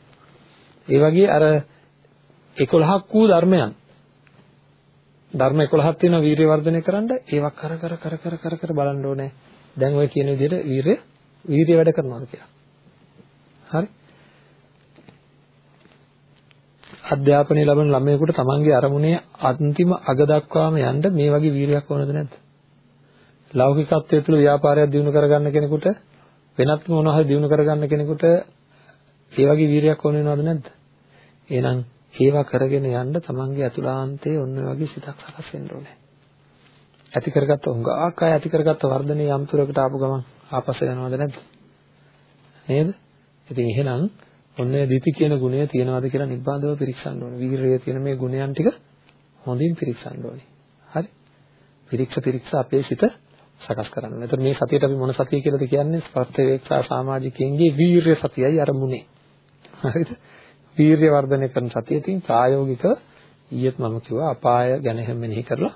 ඒ වගේ අර 11ක් වූ ධර්මයන් ධර්ම 11ක් තියෙනවා වීරිය වර්ධනය කරන්න ඒවා කර කර කර කර කර කර බලන්න ඕනේ. දැන් ඔය කියන විදිහට වීරිය වීරිය වැඩ කරනවාද කියලා. හරි. අධ්‍යාපනය ලබන ළමයෙකුට තමන්ගේ අරමුණේ අන්තිම අග දක්වාම යන්න මේ වගේ වීරියක් ඕනද නැද්ද? ලෞකිකත්වයේ තුල ව්‍යාපාරයක් දිනු කරගන්න කෙනෙකුට වෙනත් මොනවා හරි දිනු කරගන්න කෙනෙකුට ඒ වගේ වීරියක් ඕන වෙනවද නැද්ද? එහෙනම් ඒවා කරගෙන යන්න තමන්ගේ අතුලාන්තයේ ඔන්න වගේ සිතක් සකස් වෙන්න ඕනේ. ඇති කරගත්ත උඟාක් අය ඇති කරගත්ත වර්ධනයේ යම් තුරකට ආපු ගමන් ආපස්ස යනවද නැද්ද? නේද? ඉතින් එහෙනම් ඔන්න දිති කියන ගුණය තියනවාද කියලා නිබ්බාඳව පිරික්සන්න ඕනේ. වීරිය තියෙන මේ ගුණයන් ටික හොඳින් පිරික්සන්න ඕනේ. හරි? පිරික්ස පිරික්ස අපේ සිත සකස් කරන්න ඕනේ. එතකොට මේ සතියට අපි මොන සතිය කියලාද කියන්නේ? ස්පර්ශවේක්ෂා සමාජිකයන්ගේ වීරිය සතියයි අරමුණේ. හරිද? වීර්ය වර්ධනය කරන සතියකින් ප්‍රායෝගික ඊයේත් මම කිව්වා අපාය ගැන හැම මෙනෙහි කරලා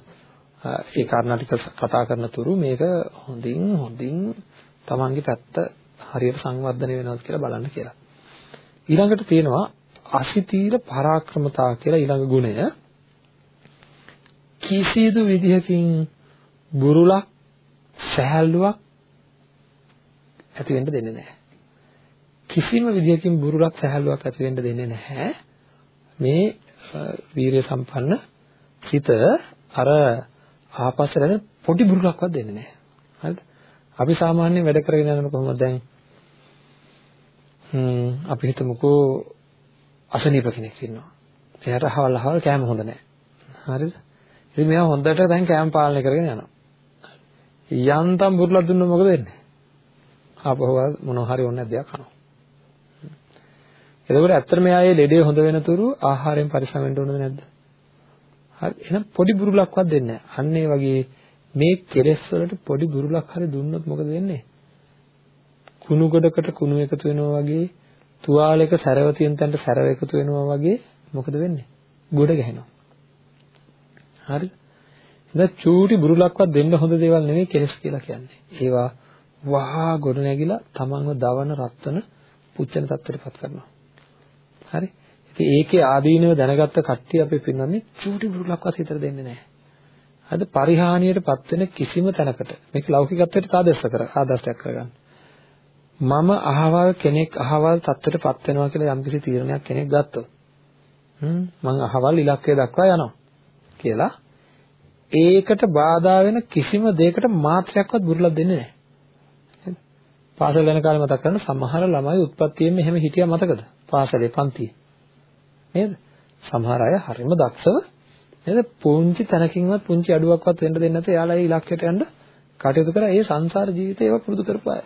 ඒ කාරණා ටික කතා කරන තුරු මේක හොඳින් හොඳින් තමන්ගේ පැත්ත හරියට සංවර්ධනය වෙනවද කියලා බලන්න කියලා. ඊළඟට තියෙනවා අසිතීර පරාක්‍රමතා කියලා ඊළඟ ගුණය. කිසිදු විදිහකින් බුරුලක් සහැල්ලුවක් ඇති වෙන්න දෙන්නේ නැහැ. කිසිම විදියකින් බුරුලක් සහැල්ලුවක් ඇති වෙන්න දෙන්නේ නැහැ. මේ වීරිය සම්පන්න හිත අර ආපස්සට යන පොඩි බුරුලක්වත් දෙන්නේ නැහැ. හරිද? අපි සාමාන්‍යයෙන් වැඩ කරගෙන යනකොට කොහොමද දැන් හ්ම් අපි හිතමුකෝ අසනීප කෙනෙක් ඉන්නවා. එයාට අහවල් අහවල් කෑම හොඳ නැහැ. හරිද? ඉතින් මෙයා හොඳට දැන් කෑම පාලනය කරගෙන යනවා. යන්තම් බුරුලක් දුන්නොත් මොකද වෙන්නේ? ආපහු මොනවා හරි ඕනේ දෙයක් කනවා. එතකොට ඇත්තටම යායේ ලෙඩේ හොඳ වෙන තුරු ආහාරයෙන් පරිස්සම් වෙන්න ඕනද නැද්ද? හරි එහෙනම් පොඩි බුරුලක්වත් දෙන්නේ නැහැ. අන්න ඒ වගේ මේ කෙලෙස් වලට පොඩි බුරුලක් හරි දුන්නොත් මොකද වෙන්නේ? කුණු ගොඩකට කුණු එකතු වෙනවා වගේ තුවාලයක සැරව තියෙන තැනට සැරව එකතු වෙනවා වගේ මොකද වෙන්නේ? ගොඩ ගැහෙනවා. හරිද? දැන් චූටි බුරුලක්වත් දෙන්න හොඳ දේවල් නෙවෙයි කෙලස් කියලා කියන්නේ. ඒවා වහා ගොඩ නැගිලා තමන්ව දවන රත්වන පුච්චන තත්ත්වයටපත් කරනවා. හරි? ඉතින් ඒකේ ආදීනව දැනගත්ත කට්ටිය අපි පින්නන්නේ චූටි බුරුලක්වත් හිතට දෙන්නේ නැහැ. අද පරිහානියටපත් වෙන කිසිම තැනකට මේක ලෞකිකත්වයට ආදර්ශ කර ආදර්ශයක් කරගන්න. මම අහවල් කෙනෙක් අහවල් තත්ත්වයටපත් වෙනවා කියලා යම්කිසි තීරණයක් කෙනෙක් ගත්තොත් හ්ම් මං අහවල් ඉලක්කය දක්වා යනවා කියලා ඒකට බාධා වෙන කිසිම දෙයකට මාත්‍රයක්වත් බුරුලක් දෙන්නේ නැහැ. පාසල් යන කාලේ මතක් කරන සමහර ළමයි උත්පත්තියෙන් එහෙම හිටියා මතකද? පාසලේ පන්තියේ. නේද? සමහර අය හරිම දක්ෂව නේද? පුංචි තැනකින්වත් පුංචි අඩුවක්වත් වෙන්න දෙන්නේ නැත. එයාලා ඒ ඉලක්කයට යන්න කටයුතු කරා. ඒ සංසාර ජීවිතේ ඒවා පුරුදු කරපු අය.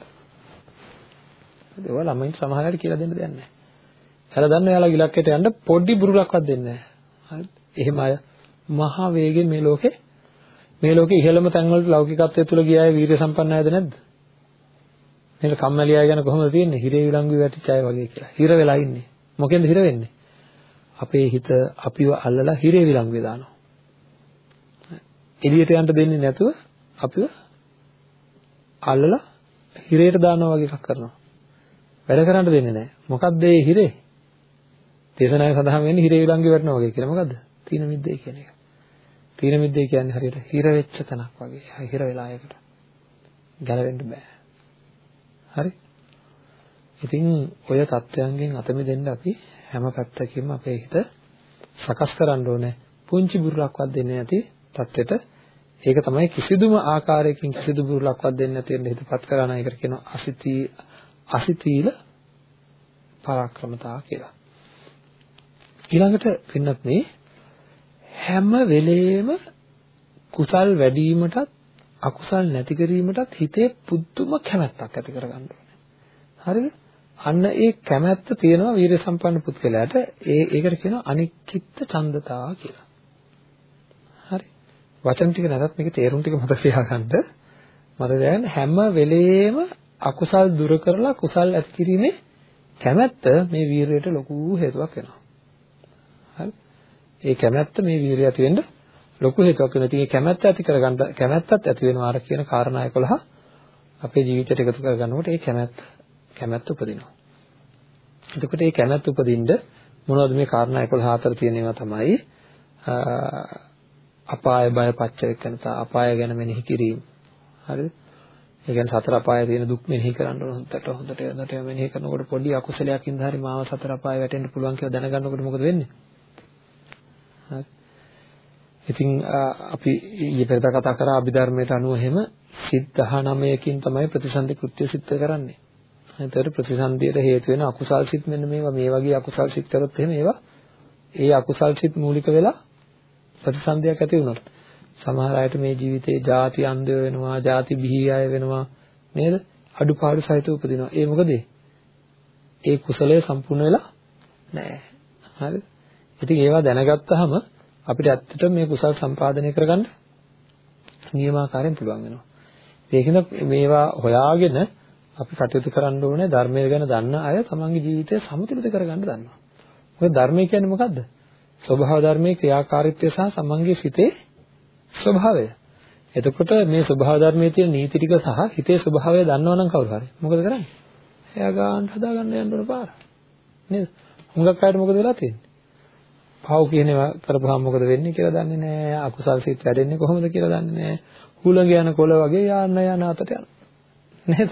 ඒවා ළමයින්ට සමහර අයට කියලා දෙන්න දෙයක් නැහැ. එයාලා දන්නවා එයාලා ඉලක්කයට යන්න පොඩි බුරුලක්වත් දෙන්නේ නැහැ. හරිද? එහෙම අය මහා වේගෙන් මේ ලෝකේ මේ ලෝකේ ඉහළම තැන්වලට ලෞකිකත්වයේ තුල ගිය අය වීර්ය සම්පන්න අයද නැද්ද? මේක කම්මැලි අය ගැන කොහොමද තියෙන්නේ? හිරේ විලංගු වැටිච්ච අය වගේ කියලා. හිර වෙලා ඉන්නේ. මොකෙන්ද හිර වෙන්නේ? අපේ හිත අපිව අල්ලලා හිරේ විලංගුවේ දානවා. එළියට යන්න දෙන්නේ නැතුව අපිව අල්ලලා හිරේට දානවා වගේ එකක් කරනවා. වැඩ කරන්න දෙන්නේ නැහැ. මොකක්ද ඒ හිරේ? දේශනාවේ සඳහන් වෙන්නේ හිරේ විලංගුවේ වැටෙනවා වගේ කියලා. මොකද්ද? තීන මිද්දේ කියන එක. තීන මිද්දේ කියන්නේ හරියට හිර වෙච්ච තැනක් වගේ. හිර වෙලා යකට. ගැලවෙන්න බෑ. හරි? ඉතින් ඔය தත්වයන්ගෙන් අත මිදෙන්න අපි හැම පැත්තකින්ම අපේ හිත සකස් කරන්න ඕනේ. පුංචි බුරුලක්වත් දෙන්නේ නැති தත්වෙට ඒක තමයි කිසිදුම ආකාරයකින් කිසිදු බුරුලක්වත් දෙන්නේ නැති වෙන්න හිතපත් කරන එකට කියනවා අසිතී අසිතීල පරාක්‍රමතා කියලා. ඊළඟට පින්නත් මේ හැම වෙලේම කුසල් වැඩිවීමටත් අකුසල් නැති කිරීමටත් හිතේ පුදුම කැමැත්තක් ඇති කරගන්න ඕනේ. හරිද? අන්න ඒ කැමැත්ත තියෙනවා වීර්ය සම්පන්න පුද්ගලයාට ඒ ඒකට කියනවා අනික්කිට ඡන්දතා කියලා. හරි. වචන ටික නැතත් මේකේ තේරුම් ටික මතක තියාගන්න. මතක තියාගන්න හැම වෙලේම අකුසල් දුරු කරලා කුසල් ඇති කිරීමේ කැමැත්ත මේ වීරයට ලොකු හේතුවක් වෙනවා. හරි. ඒ කැමැත්ත මේ වීරිය ඇති වෙන්න ලොකු හේතුවක් වෙනවා. ඉතින් මේ කැමැත්ත ඇති කරගන්න කැමැත්තත් ඇති වෙනවා අර කියන කාරණා 11 අපේ ජීවිතයට එකතු කරගන්නකොට ඒ කැමැත්ත කැමැත්ත උපදිනවා. එතකොට මේ කැමැත්ත උපදින්න මොනවද මේ කාරණා 11 අතර තියෙන ඒවා තමයි අපාය බය පච්චවෙක්කනතා අපාය ගැන මෙනෙහි කිරීම. හරිද? ඒ කියන්නේ සතර අපායේ තියෙන දුක් මෙනෙහි කරන්න ඕන හොඳට හොඳට හොඳට මෙනෙහි කරනකොට පොඩි අකුසලයක් ඉඳලා හරි මාව සතර අපායේ වැටෙන්න පුළුවන් කියලා දැනගන්නකොට මොකද වෙන්නේ? හරි. ඉතින් අපි ඊයේ පෙරද කතා කරා අභිධර්මයට අනුව එහෙම සිත් 19කින් තමයි ප්‍රතිසන්දි කෘත්‍ය සිද්ධ කරන්නේ. එතකොට ප්‍රතිසන්දියට හේතු වෙන අකුසල් සිත් මෙන්න මේවා මේ වගේ අකුසල් සිත් කරොත් එහෙම ඒවා ඒ අකුසල් සිත් මූලික වෙලා ප්‍රතිසන්දියක් ඇති වුණොත් සමහර අයට මේ ජීවිතේ ಜಾති අන්ධය වෙනවා, ಜಾති බිහි අය වෙනවා නේද? අඩුපාඩු සහිතව උපදිනවා. ඒ මොකද? ඒ කුසලය සම්පූර්ණ වෙලා නැහැ. හරිද? ඉතින් ඒවා දැනගත්තාම අපිට ඇත්තටම මේ කුසල් සම්පාදනය කරගන්න නියමාකාරයෙන් පුළුවන් වෙනවා. ඒකින්ද මේවා හොයාගෙන අපි කටයුතු කරන්න ඕනේ ධර්මය ගැන දන්න අය තමන්ගේ ජීවිතය සමතුලිත කරගන්න දන්නවා. මොකද ධර්මය කියන්නේ මොකද්ද? ස්වභාව ධර්මයේ ක්‍රියාකාරීත්වය සහ සමන්ගේ සිතේ ස්වභාවය. එතකොට මේ ස්වභාව ධර්මයේ තියෙන නීති ටික සහ හිතේ ස්වභාවය දන්නවනම් කවුරු හරි මොකද කරන්නේ? එයා ගන්න හදාගන්න යන්න ඕන පාර. නේද? හුඟක් අයට මොකද වෙලා තියෙන්නේ? පව් කියනවා කරපුවාම මොකද වෙන්නේ කියලා දන්නේ නැහැ. අකුසල් සිත් වැඩෙන්නේ කොහොමද කියලා දන්නේ නැහැ. හුලඟ යන කොළ වගේ යන්න යන අතට යනවා. නේද?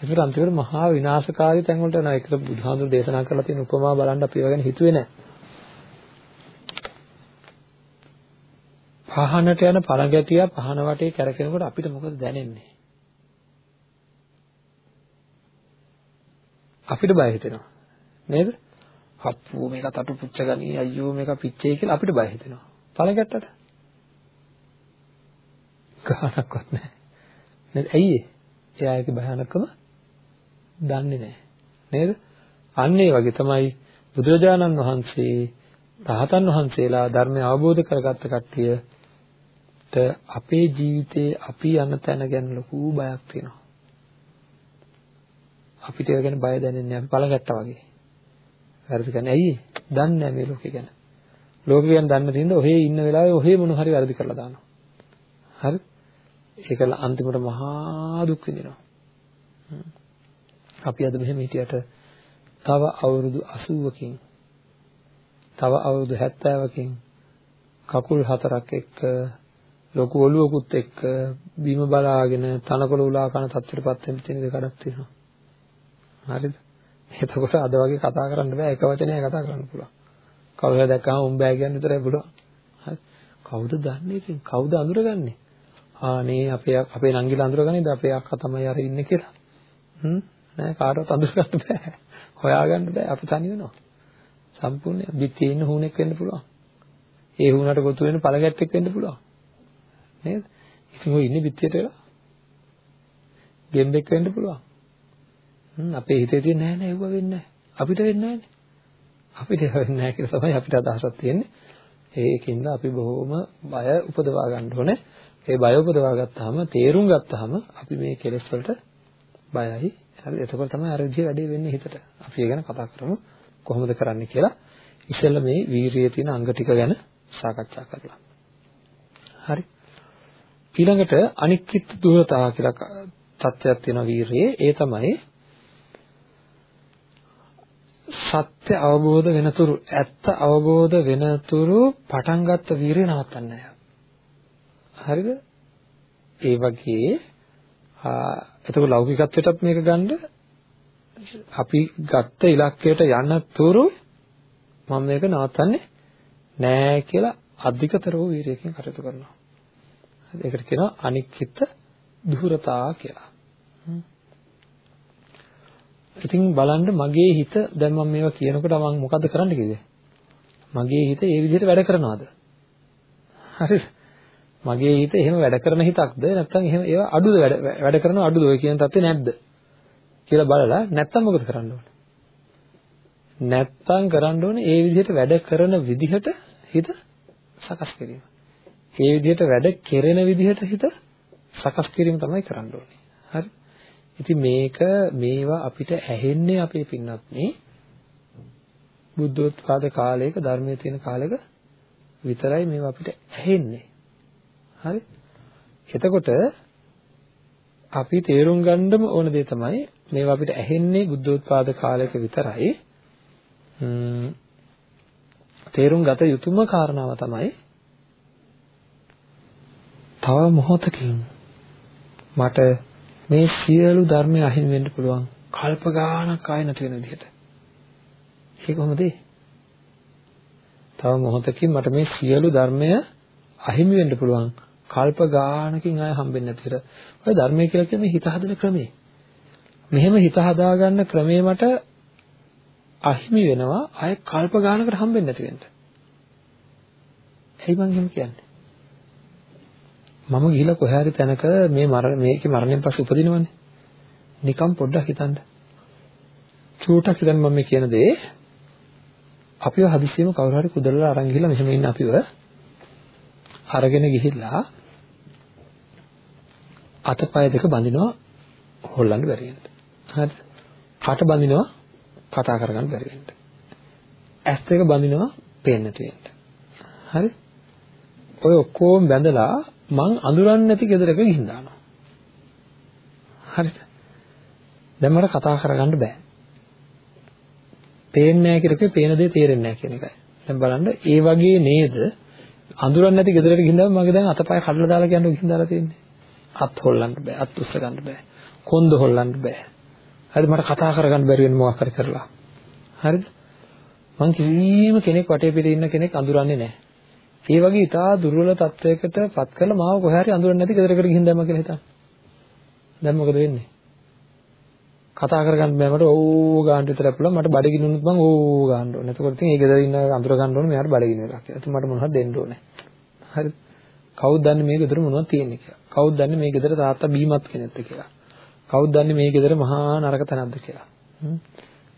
ඒකට අන්තිමට මහා විනාශකාරී තැන් වලට යනවා. ඒකට බුදුහාමුදුරු දේශනා කරලා තියෙන උපමා බලන්න අපි ඒවා ගැන හිතුවේ නැහැ. පහනට යන පරගැටිය පහන වටේ කැරකෙනකොට අපිට මොකද දැනෙන්නේ? අපිට බය හිතෙනවා. නේද? අප්පු මේක තටු පුච්ච ගනී අයියෝ මේක පිච්චේ කියලා අපිට බය හිතෙනවා. පරගැට්ටට ගානක්වත් නැහැ. නේද? ඇයි එයා ඒකේ භයානකම දන්නේ නැහැ. නේද? අන්න ඒ වගේ තමයි බුදුරජාණන් වහන්සේ රහතන් වහන්සේලා ධර්මය අවබෝධ කරගත්ත කට්ටියට අපේ ජීවිතේ අපි යන තැන ගැන ලොකු බයක් තියෙනවා. අපිට ඒ ගැන බය දැනෙන්නේ අපි පළගත්තා වගේ. වැරදි කරන්නේ ඇයි? දන්නේ නැහැ මේ ලෝකේ ගැන. ලෝකේ ගැන දන්න තින්ද ඔහේ ඉන්න වෙලාවේ ඔහේ මොන හරි වැරදි කරලා දානවා. හරි? ඒකල අන්තිමට මහා දුක් විඳිනවා. අපි අද මෙහෙම හිටියට තව අවුරුදු 80කින් තව අවුරුදු 70කින් කකුල් හතරක් එක්ක ලොකු ඔලුවකුත් එක්ක බිම බලාගෙන තනකොළ උලා කන තත්ත්වයටපත් වෙන්න තියෙන දෙකක් තියෙනවා. හරිද? එතකොට අද වගේ කතා කරන්න බෑ එක වචනයයි කතා කරන්න පුළුවන්. කවුරු හරි දැක්කම උඹ බෑ කියන්න විතරයි පුළුවන්. හරි. කවුද දන්නේ ඉතින්? කවුද අඳුරගන්නේ? ආනේ අපේ අපේ නංගිලා අඳුරගන්නේද අපේ අක්කා තමයි අර ඉන්නේ කියලා. හ්ම් නෑ කාටවත් අඳුරගන්න බෑ. හොයාගන්න බෑ අපි තනි වෙනවා. සම්පූර්ණ බිත්තියේ ඉන්න හුණෙක් වෙන්න පුළුවන්. ඒ හුණට ගොතු වෙන පළගැට්ටෙක් වෙන්න පුළුවන්. නේද? ඉතින් ඔය ඉන්නේ බිත්තියට වෙලා ගෙම්බෙක් වෙන්න පුළුවන්. හ්ම් අපේ හිතේ තියෙන නෑ නෑ ඒව වෙන්නේ නෑ. අපිට වෙන්නේ නෑනේ. අපිට වෙන්නේ නෑ කියලා තමයි අපිට අදහසක් තියෙන්නේ. ඒකින්ද අපි බොහොම බය උපදවා ගන්න ඕනේ. ඒ බය උපදවා ගත්තාම තේරුම් ගත්තාම අපි මේ කෙලෙස් වලට බයයි. හරි එතකොට තමයි අර විදිහ වැඩේ වෙන්නේ හිතට. අපි ඒ ගැන කතා කරමු කොහොමද කරන්නේ කියලා. ඉතින්ලා මේ වීරියේ තියෙන අංග ටික ගැන සාකච්ඡා කරලා. හරි. ඊළඟට අනික්කිත දුරතා කියලා තත්ත්වයක් තියෙනවා වීරියේ. ඒ තමයි සත්‍ය අවබෝධ වෙනතුරු ඇත්ත අවබෝධ වෙනතුරු පටන් ගත්ත වීරිය නවත්තන්නේ නැහැ. හරිද? ඒ වගේ එතකොට ලෞකිකත්වයටත් මේක ගන්න අපි ගත්ත ඉලක්කයට යන තුරු මම මේක නවත්තන්නේ නෑ කියලා අධිකතර වූ වීරියකින් කටයුතු කරනවා. ඒකට කියනවා අනික්කිත දුරතා කියලා. ඉතින් බලන්න මගේ හිත දැන් මම මේවා කියනකොට මම මොකද්ද කරන්න කිව්වේ? මගේ හිත ඒ විදිහට වැඩ කරනවද? හරිද? මගේ හිත එහෙම වැඩ කරන හිතක්ද නැත්නම් එහෙම ඒවා අඩුද වැඩ වැඩ කරනව අඩුද ඔය කියන තත්ත්වේ නැද්ද කියලා බලලා නැත්නම් මොකද කරන්න ඕනේ? නැත්නම් කරන්න ඕනේ ඒ විදිහට වැඩ කරන විදිහට හිත සකස් කිරීම. ඒ විදිහට වැඩ කෙරෙන විදිහට හිත සකස් කිරීම තමයි කරන්න ඕනේ. හරි? ඉතින් මේක මේවා අපිට ඇහෙන්නේ අපේ පින්නත් මේ බුද්ධෝත්පාද කාලයක ධර්මයේ තියෙන කාලයක විතරයි මේවා අපිට ඇහෙන්නේ. හරි? එතකොට අපි තේරුම් ගන්නම ඕන දේ තමයි මේවා අපිට ඇහෙන්නේ බුද්ධෝත්පාද කාලයක විතරයි. තේරුම් ගත යුතුම කාරණාව තමයි තව මොහොතකින් මට මේ සියලු ධර්මය අහිමි වෙන්න පුළුවන් කල්ප ගාණක් ආය නැති වෙන විදිහට. ඒක කොහොමද? තව මොහොතකින් මට මේ සියලු ධර්මය අහිමි වෙන්න පුළුවන් කල්ප ගාණකින් ආය හම්බෙන්නේ නැති විදිහට. ඔය ධර්මය කියලා කියන්නේ හිත හදන ක්‍රමය. මෙහෙම හිත හදාගන්න ක්‍රමේ මට අහිමි වෙනවා ආය කල්ප ගාණකට හම්බෙන්නේ නැති වෙන්න. ඇයි මං එහෙම කියන්නේ? මම ගිහිලා කොහේ හරි තැනක මේ මරණ මේකේ මරණයෙන් පස්සේ උපදිනවනේ. නිකම් පොඩ්ඩක් හිතන්න. චූටක් හිතන්න මම මේ කියන දේ අපිව හදිස්සියෙම කවුරු හරි කුදලලා අරන් ගිහිල්ලා මෙහෙම ඉන්න අපිව අරගෙන ගිහිල්ලා අතපය දෙක බඳිනවා හොල්ලන්න බැරි වෙන්න. හරිද? කට බඳිනවා කතා කරගන්න බැරි වෙන්න. ඇස් දෙක බඳිනවා පේන්න නැති වෙන්න. හරි? ඔය ඔක්කොම බැඳලා මං අඳුරන්නේ නැති ගෙදරක ගිහින් දානවා. හරිද? දැන් මට කතා කරගන්න බෑ. පේන්නේ නැහැ කියලා පේන දේ තේරෙන්නේ නැහැ කියන එකයි. දැන් බලන්න ඒ වගේ නේද අඳුරන්නේ නැති ගෙදරට ගිහින් දාම මගේ දැන් අතපය කඩලා දාලා කියන්න ගිහින් දාලා තියෙන්නේ. අත් හොල්ලන්න බෑ, අත් උස්ස ගන්න බෑ. කොන්ද හොල්ලන්න බෑ. හරිද මට කතා කරගන්න බැරි වෙන මොකක් හරි කරලා. හරිද? මං කිසිම කෙනෙක් වටේ පිටේ ඉන්න කෙනෙක් අඳුරන්නේ නැහැ. ඒ වගේ ඉතා දුර්වල තත්වයකට පත් කරලා මාව කොහේ හරි අඳුරන්නේ නැති ගෙදරකට ගිහින් දැම්මා කියලා හිතන්න. දැන් මොකද වෙන්නේ? කතා කරගන්න බෑ මට ඕ ගාන්න විතරක් පුළුවන් මට බඩගිනුනොත් මං ඕ ගාන්න ඕනේ. එතකොට ඉතින් ඒ ගෙදර ඉන්න අඳුර ගන්න ඕනේ මෙයාට බඩගිනි වෙලා කියලා. ඉතින් මට මොනවද දෙන්න ඕනේ. හරි. කවුද දන්නේ මේ ගෙදර මොනවද තියෙන්නේ කියලා. කවුද දන්නේ මේ ගෙදර තාත්තා බීමත් කෙනෙක්ද කියලා. කවුද දන්නේ මේ ගෙදර මහා නරක තැනක්ද කියලා.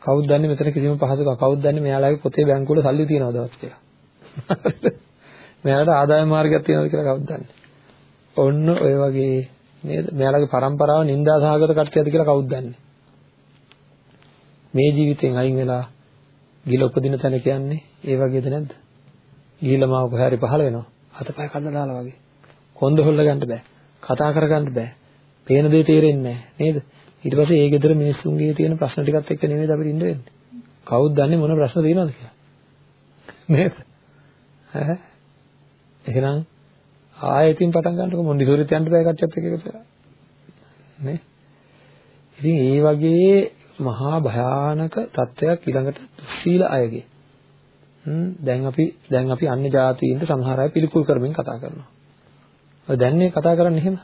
කවුද දන්නේ මෙතන කිසිම පහසුකම් කවුද දන්නේ මෙයාලගේ පොතේ බැංකුවල සල්ලි තියනවදවත් කියලා. මෙයාලට ආදායම් මාර්ගයක් තියෙනවද කියලා කවුද දන්නේ? ඔන්න ඔය වගේ නේද? මෙයාලගේ પરම්පරාව නිന്ദාසහගත කට්ටියද කියලා කවුද දන්නේ? මේ ජීවිතෙන් අයින් වෙලා ගිල උපදින තැන කියන්නේ ඒ වගේද නැද්ද? ගිහිල්ලා මාව කොහරි පහල වෙනවා. අතපය කඩලා දාලා වගේ. කොන්ද හොල්ල ගන්න බෑ. කතා කර ගන්න බෑ. පේන දේ තේරෙන්නේ නෑ නේද? ඊට පස්සේ ඒ ගෙදර මිනිස්සුන්ගේ තියෙන ප්‍රශ්න ටිකත් එක්ක නෙමෙයිද අපිට ඉන්න වෙන්නේ. කවුද දන්නේ මොන ප්‍රශ්න තියෙනවද කියලා. නේද? ඈ එහෙනම් ආයෙතින් පටන් ගන්නකො මොන්ඩිසෝරිත් යන්න බෑ කට්ටියත් එක්ක එකතු වෙලා. නේ? ඉතින් ඒ වගේ මහා භයානක තත්වයක් ඊළඟට සීල අයගේ. හ්ම් දැන් අපි දැන් අපි අන්‍ය જાතීන්ට සමහර අය පිළිකුල් කරමින් කතා කරනවා. ඔය දැන් මේ කතා කරන්නේ එහෙම.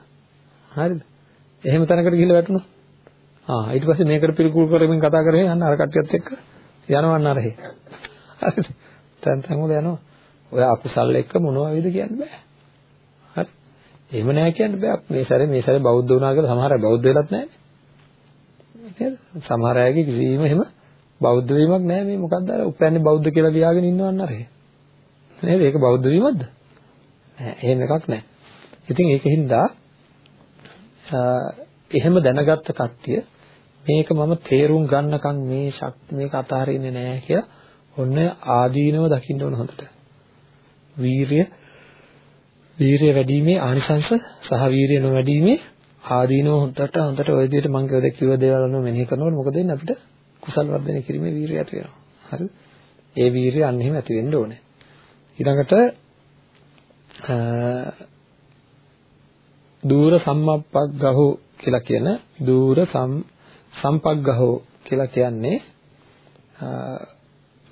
හරිද? එහෙම තැනකට ගිහිල්ලා වැටුණොත් ආ ඊට පස්සේ මේකට පිළිකුල් කරමින් කතා කරේ යන්න අර කට්ටියත් එක්ක යනවන්න අරහේ. හරිද? තැන් තැන් වල යනවා. ඔය අකුසල් එක්ක මොනවා වේද කියන්න බෑ. හරි. එහෙම නෑ කියන්න බෑ. මේ සැරේ මේ සැරේ බෞද්ධ වුණා කියලා සමහර අය බෞද්ධ වෙලත් නෑනේ. නේද? සමහර අයගේ කිසිම එහෙම බෞද්ධ වීමක් නෑ මේ මොකක්ද අර උපයන්නේ බෞද්ධ කියලා ලියාගෙන ඉන්නවන්න අරහේ. නේද? ඒක බෞද්ධ වීමක්ද? නෑ එහෙම එකක් නෑ. ඉතින් ඒකින්ද එහෙම දැනගත්ත කට්ටිය මේක මම තේරුම් ගන්නකම් මේ ශක්ති මේක අතහරින්නේ නෑ කියලා ඔන්න ආදීනව දකින්න ඕන හොඳට. වීරිය වීරිය වැඩිීමේ ආනිසංස සහ වීරිය නොවැඩීමේ ආදීනව හොඳට හොඳට ඔය විදිහට මම කියවද කිව්ව දේවල් අනුව මෙනෙහි කරනකොට මොකද වෙන්නේ අපිට කුසල් වර්ධනය කිරීමේ වීරිය ඇති වෙනවා. හරිද? ඒ වීරිය අන්න එහෙම ඇති වෙන්න ඕනේ. ඊළඟට දූර සම්මප්පග්ගහෝ කියලා කියන දූර සම්පග්ගහෝ කියලා කියන්නේ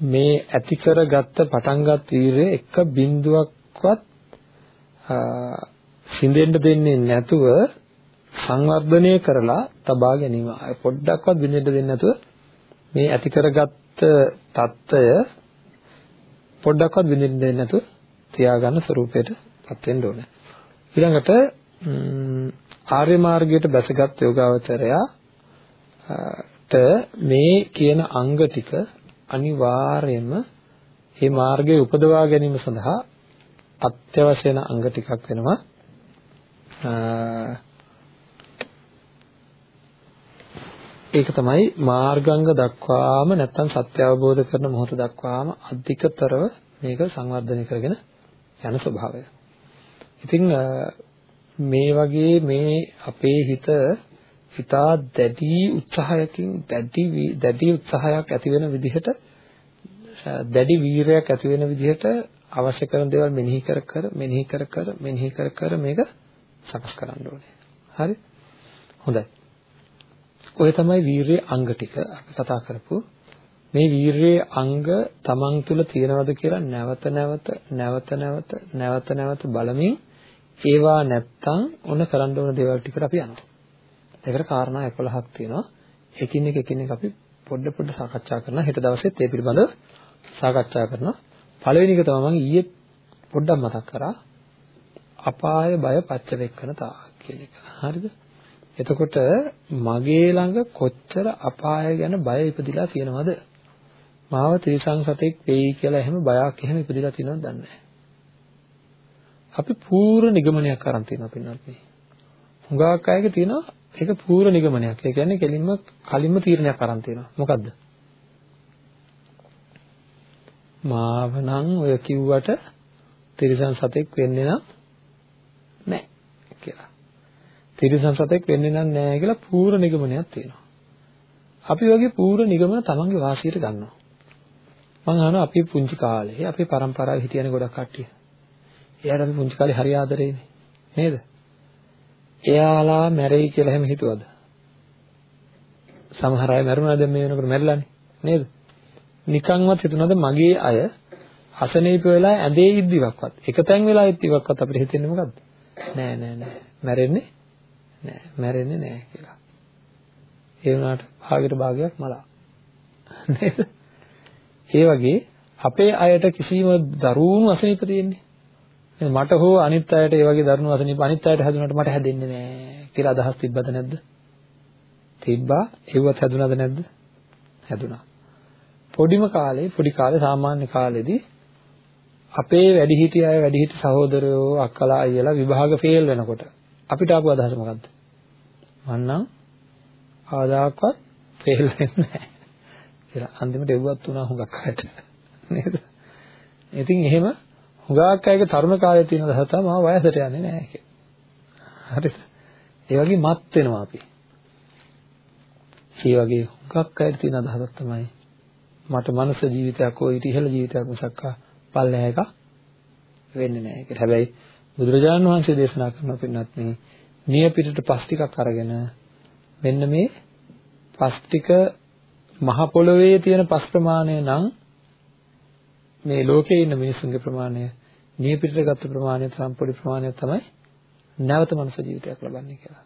මේ ඇති කරගත්ත පටන්ගත් වීරය එක බිඳුවක්වත් සිඳෙන්න දෙන්නේ නැතුව සංවර්ධනය කරලා තබා ගැනීම. පොඩ්ඩක්වත් බිඳෙන්න දෙන්නේ නැතුව මේ ඇති කරගත්ත தত্ত্বය පොඩ්ඩක්වත් බිඳෙන්න දෙන්නේ නැතුව තියාගන්න ස්වરૂපයට පත් වෙන්න ඕනේ. ඊළඟට ආර්ය මාර්ගයට බැසගත් යෝගාවචරයාට මේ කියන අංග ටික අනිවාර්යයෙන්ම මේ මාර්ගයේ උපදවා ගැනීම සඳහා අත්‍යවශ්‍ය වෙන අංග ටිකක් වෙනවා ඒක තමයි මාර්ගාංග දක්වාම නැත්තම් සත්‍ය අවබෝධ කරන මොහොත දක්වාම අධිකතරව මේක සංවර්ධනය කරගෙන යන ස්වභාවය. ඉතින් මේ වගේ මේ අපේ හිත හිතා දැඩි උත්සාහයකින් දැඩි දැඩි උත්සාහයක් ඇති වෙන විදිහට දැඩි වීරයක් ඇති වෙන විදිහට අවශ්‍ය කරන දේවල් මෙනෙහි කර කර මෙනෙහි කර කර මෙනෙහි කර කර මේක සකස් කරන්න ඕනේ. හරි? හොඳයි. ඔය තමයි වීරයේ අංග ටික අපි කතා කරපු. මේ වීරයේ අංග තමන් තුළ තියෙනවද කියලා නැවත නැවත නැවත නැවත නැවත නැවත බලමින් ඒවා නැත්තම් ඔන්න කරන්න ඕන දේවල් ටිකට අපි යනවා. ඒකට කාරණා 11ක් තියෙනවා. එකින් එක එකින් එක අපි පොඩ පොඩ සාකච්ඡා කරනවා. හෙට දවසෙත් ඒ පිළිබඳව සාකච්ඡා කරනවා. පළවෙනි එක තමයි මම ඊයේ පොඩ්ඩක් මතක් කරා. අපාය බය පච්චවෙක්කන තා කියන එක. හරිද? එතකොට මගේ ළඟ කොච්චර අපාය ගැන බය ඉපදිලා තියෙනවද? මාව ත්‍රිසං සතෙක් වෙයි කියලා එහෙම බයක් එහෙම ඉපදිලා තියෙනවද දන්නේ නැහැ. අපි පූර්ව නිගමනයක් අරන් තියෙනවා පින්නත් මේ. හුඟක් අයගේ තියෙනවා ඒක පූර්ව නිගමනයක්. ඒ කියන්නේ කෙලින්ම කලින්ම තීරණයක් අරන් තියෙනවා. මොකද්ද? මාව නම් ඔය කිව්වට තිරිසන් සතෙක් වෙන්නේ නම් නැහැ කියලා. තිරිසන් සතෙක් වෙන්නේ නම් නැහැ කියලා පූර්ව නිගමනයක් තියෙනවා. අපි වගේ පූර්ව නිගමන තමන්ගේ වාසියට ගන්නවා. මම අහනවා අපි පුංචි කාලේ අපේ પરම්පරාවේ හිටියනේ ගොඩක් කට්ටිය. එයාට අපි පුංචි කාලේ හරි ආදරේනේ. නේද? එයාලා මැරෙයි කියලා එහෙම හිතුවද? සමහර අය මැරුණා දැන් මේ වෙනකොට මැරිලානේ. නේද? නිකන්වත් හිතුණාද මගේ අය අසනීප වෙලා ඇඳේ ඉද්දිවක්වත් එක තැන් වෙලා ඉද්දිවක්වත් අපිට හිතෙන්නේ මොකද්ද? නෑ නෑ නෑ. මැරෙන්නේ නෑ. මැරෙන්නේ නෑ කියලා. ඒ වුණාට භාගයට භාගයක් මලා. නේද? ඒ වගේ අපේ අයට කිසිම දරුණු අසනීප තියෙන්නේ මට හෝ අනිත් අයට ඒ වගේ දරුණු අසනීප අනිත් අයට හැදුනට මට හැදෙන්නේ නැහැ කියලා අදහස් තිබ්බද නැද්ද? තිබ්බා. ඒවත් හැදුනද නැද්ද? හැදුනා. පොඩිම කාලේ පොඩි කාලේ සාමාන්‍ය කාලෙදී අපේ වැඩිහිටි අය වැඩිහිටි සහෝදරයෝ අක්කලා අයියලා විභාග ෆේල් වෙනකොට අපිට ආපු අදහස මොකද්ද? මන්නම් ආදාකවත් ෆේල් වෙන්නේ නැහැ. කියලා අන්තිමට එව්වත් උනා හුඟක් අයට. නේද? ඉතින් එහෙම හුඟක් අයගේ තරුණ කාලේ තියෙන දහස තමයි මම වයසට යන්නේ නැහැ කියලා. හරිද? ඒ වගේ මත් වෙනවා අපි. ඒ වගේ හුඟක් අයට තියෙන අදහසක් තමයි මට මනුස්ස ජීවිතයක් හෝ ඊට ඉහළ ජීවිතයක් මිසක් පල්ලෙහා එක වෙන්නේ නැහැ කියලා. හැබැයි බුදුරජාණන් වහන්සේ දේශනා කරන පින්නත් මේ නිය පිටට පස් ටිකක් අරගෙන මෙන්න මේ පස් ටික මහ පොළොවේ තියෙන පස් ප්‍රමාණය නම් මේ ලෝකේ ඉන්න මිනිසුන්ගේ ප්‍රමාණය නිය පිටට ගත්ත ප්‍රමාණය තරම් පොඩි ප්‍රමාණයක් තමයි නැවත මනුෂ්‍ය ජීවිතයක් ලබන්නේ කියලා.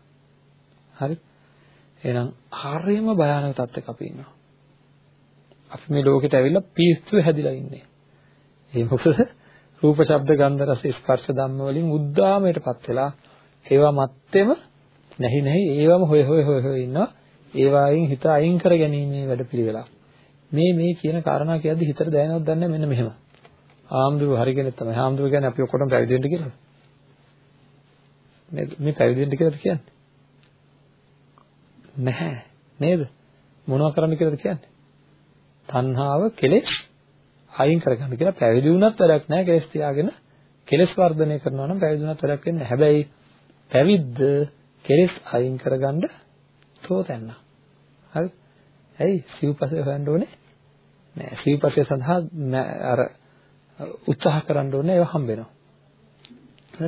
හරි? එහෙනම් හරියම භයානක තත්ත්වයක අපි ඉන්නවා. අපි මේ ලෝකෙට ඇවිල්ලා පිස්සු හැදිලා ඉන්නේ. ඒ මොකද රූප, ශබ්ද, ගන්ධ, රස, ස්පර්ශ ධම්ම වලින් උද්දාමයටපත් වෙලා ඒවා මැත්තේම නැහි නැහි ඒවම හොය හොය හොය හොය ඉන්නවා. ඒවායින් හිත අයින් කර ගැනීමේ වැඩපිළිවෙලක්. මේ මේ කියන කාරණා කියද්දි හිතට දැනෙනවද දන්නේ මෙන්න මෙහෙම. ආම්දුරු හරි කෙනෙක් තමයි. ආම්දුරු කියන්නේ අපි ඔක්කොටම පැවිදි වෙන්න කියලා. නේද? මේ පැවිදි වෙන්න කියලාද කියන්නේ? නැහැ. නේද? මොනව කරන්න කියලාද කියන්නේ? තණ්හාව කෙලෙස් අයින් කරගන්න කියලා පැවිදි වුණත් වැඩක් නැහැ කෙලෙස් තියාගෙන කෙලෙස් වර්ධනය කරනවා නම් පැවිදි වුණත් වැඩක් වෙන්නේ නැහැ. හැබැයි පැවිද්ද කෙලෙස් අයින් කරගන්න තෝතැන්න. හරි? ඇයි සිව්පසේ හොයන්න ඕනේ? නෑ සිව්පසේ සඳහා අර උත්සාහ කරන්න ඕනේ ඒව හම්බ වෙනවා.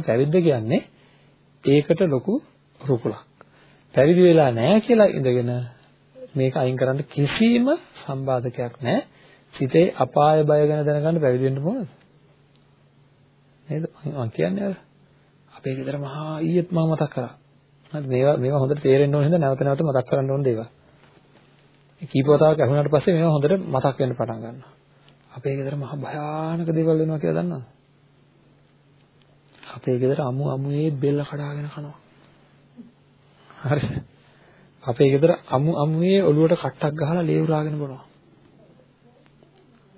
පැවිද්ද කියන්නේ ඒකට ලොකු රුකුලක්. පැවිදි වෙලා නැහැ කියලා ඉඳගෙන මේක අයින් කරන්න කිසිම සම්බාධකයක් නැහැ. සිතේ අපාය බය ගැන දැනගන්න පැවිදි වෙන්න ඕනද? නේද? මම කියන්නේ අර අපේ ගෙදර මහා ඊයේත් මම මතක් කරා. හරි මේවා මේවා හොඳට තේරෙන්න ඕන හින්දා නැවත නැවත මතක් කරන්න ඕන දේවල්. කීපවතාවක් ඇහුණාට පස්සේ මේවා හොඳට මතක් වෙන්න පටන් ගන්නවා. අපේ ගෙදර මහා භයානක දේවල් වෙනවා කියලා දන්නවද? අපේ ගෙදර අමු අමුයේ බෙල්ල කඩාගෙන කනවා. හරිද? අපේ ගෙදර අමු අමුයේ ඔළුවට කට්ටක් ගහලා ලේ උරාගෙන බොනවා.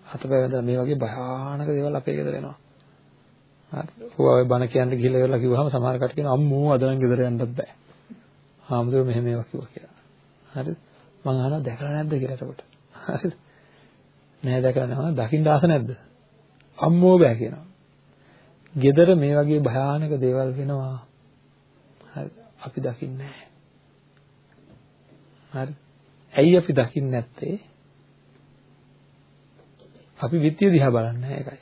අතපය වැදලා මේ වගේ භයානක දේවල් අපේ ගෙදර එනවා. හරි. ඔය බණ කියන්න ගිහලා ඉවරලා කිව්වහම සමහර කට්ටිය කියනවා අම්මෝ අද නම් ගෙදර යන්නත් බෑ. ආමුදුර මෙහෙම ඒවා කිව්වා කියලා. හරිද? මං අහනවා දැකලා නැද්ද කියලා එතකොට. හරිද? නෑ දැකලා නැහැ. දකින්න ආස නැද්ද? අම්මෝ බෑ කියනවා. gedara මේ වගේ භයානක දේවල් වෙනවා. හරි. අපි දකින්නේ නැහැ. හරි. ඇයි අපි දකින්නේ නැත්තේ? අපි විත්‍ය දිහා බලන්නේ නැහැ ඒකයි.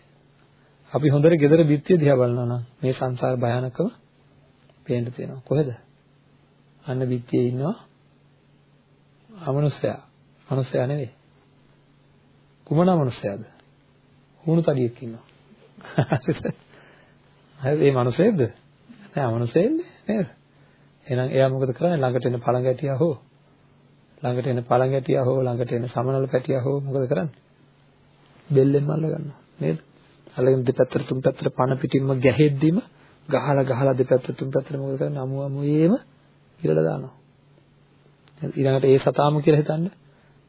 අපි හොඳට gedara විත්‍ය දිහා බලනවා නම් මේ සංසාර භයානකම පේන්න තියෙනවා. කොහෙද? අන්න විත්‍යයේ ඉන්නවා අමනුෂ්‍යයා. මනුෂ්‍යයා නෙවෙයි. කුමන මනුස්සයාද? හුණු තඩියෙක් ඉන්නවා. හරිද? ඒ මනුස්සයෙක්ද? නෑ මනුස්සයෙන්නේ නේද? එහෙනම් එයා මොකද කරන්නේ? ළඟට එන පළඟැටියා හෝ ළඟට එන පළඟැටියා හෝ ළඟට එන සමනල පැටියා හෝ මොකද කරන්නේ? බෙල්ලෙන් මල්ල ගන්නවා නේද? අල්ලගෙන දෙපැත්තට තුන් පැත්තට පණ පිටින්ම ගැහෙද්දිම ගහලා ගහලා දෙපැත්තට තුන් පැත්තට මොකද කරන්නේ? අමු අමුයේම ඉරලා දානවා. ඊළඟට ඒ සතාම කියලා හිතන්න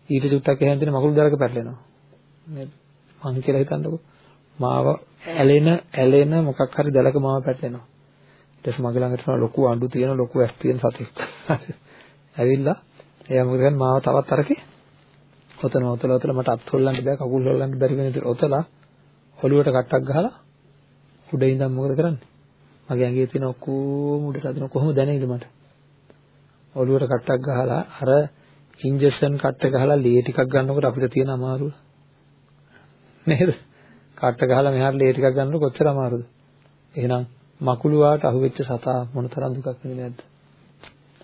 ඊට චුට්ටක් එහෙන් දෙන මකුළු දරක පැටලෙනවා. නේද? මං කියලා හිතන්නකෝ. මාව ඇලෙන ඇලෙන මොකක් හරි දැලක මාව පැටලෙනවා. ඊට පස්සේ මගේ ළඟට ලොකු අඬු තියෙන ලොකු ඇස් තියෙන සතෙක්. ඇවිල්ලා එයා මොකද කරන්නේ මාව තවත් අරකේ ඔතන ඔතල ඔතල මට අත් හොල්ලන්න බෑ කකුල් හොල්ලන්න බැරි වෙන විදිහට ඔතලා ඔළුවට කට්ටක් ගහලා උඩ ඉඳන් මොකද කරන්නේ? මගේ ඇඟේ තියෙන ඔක්කොම උඩට අදින කොහොමද දැනෙයිද මට? ඔළුවට කට්ටක් ගහලා අර ඉන්ජෙක්ෂන් කට්ට ගහලා ලේ ටිකක් ගන්නකොට අපිට තියෙන අමාරුව නේද? කට්ට ගහලා මෙහාට ලේ ටිකක් ගන්නකොට කොච්චර අමාරුද? එහෙනම් මකුළු වාට අහුවෙච්ච සතා මොන තරම් දුකක් විඳින්නේ නැද්ද?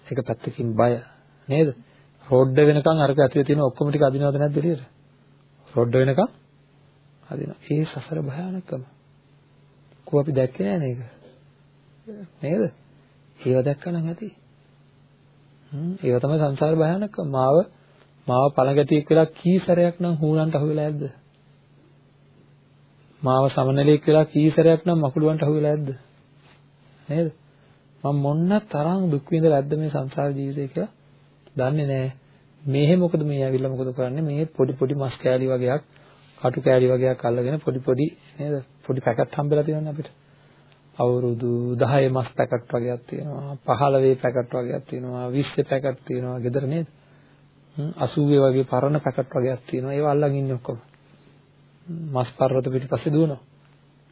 ඒක පැත්තකින් බය නේද? රොඩ්ඩ වෙනකන් අරක ඇතුලේ තියෙන ඔක්කොම ටික අදිනවද නැද්ද එළියට? රොඩ්ඩ වෙනකන් අදිනවා. ඒ සසර භයානකම. කො අපි දැක්කේ නෑ නේද? නේද? ඒව දැක්කනම් ඇති. හ්ම් ඒව තමයි සංසාර භයානකම. මාව මාව පළගැටියෙක් වෙලා කී සැරයක් නම් හුණන්ට අහුවෙලා ඇද්ද? මාව සමනලෙක් වෙලා කී සැරයක් නම් මකුළුවන්ට අහු වෙලා ඇද්ද? නේද? මම මොන්න තරම් දුක් විඳලා ඇද්ද මේ සංසාර ජීවිතේ කියලා දන්නේ නැහැ. මේහෙ මොකද මේ ඇවිල්ලා මොකද කරන්නේ? මේ පොඩි පොඩි මස් කෑලි වගේක්, කටු කෑලි වගේක් අල්ලගෙන පොඩි පොඩි නේද? පොඩි පැකට් හම්බෙලා තියෙනවනේ අපිට. අවුරුදු 10 මස් පැකට් වගේක් තියෙනවා 15 පැකට් වගේක් තියෙනවා 20 පැකට් තියෙනවා ගෙදර නේද? 80 වගේ පරණ පැකට් වගේක් තියෙනවා. ඒවා අල්ලන් ඉන්නේ ඔක්කොම. මස් පර්වත පිටිපස්සේ දුවනවා.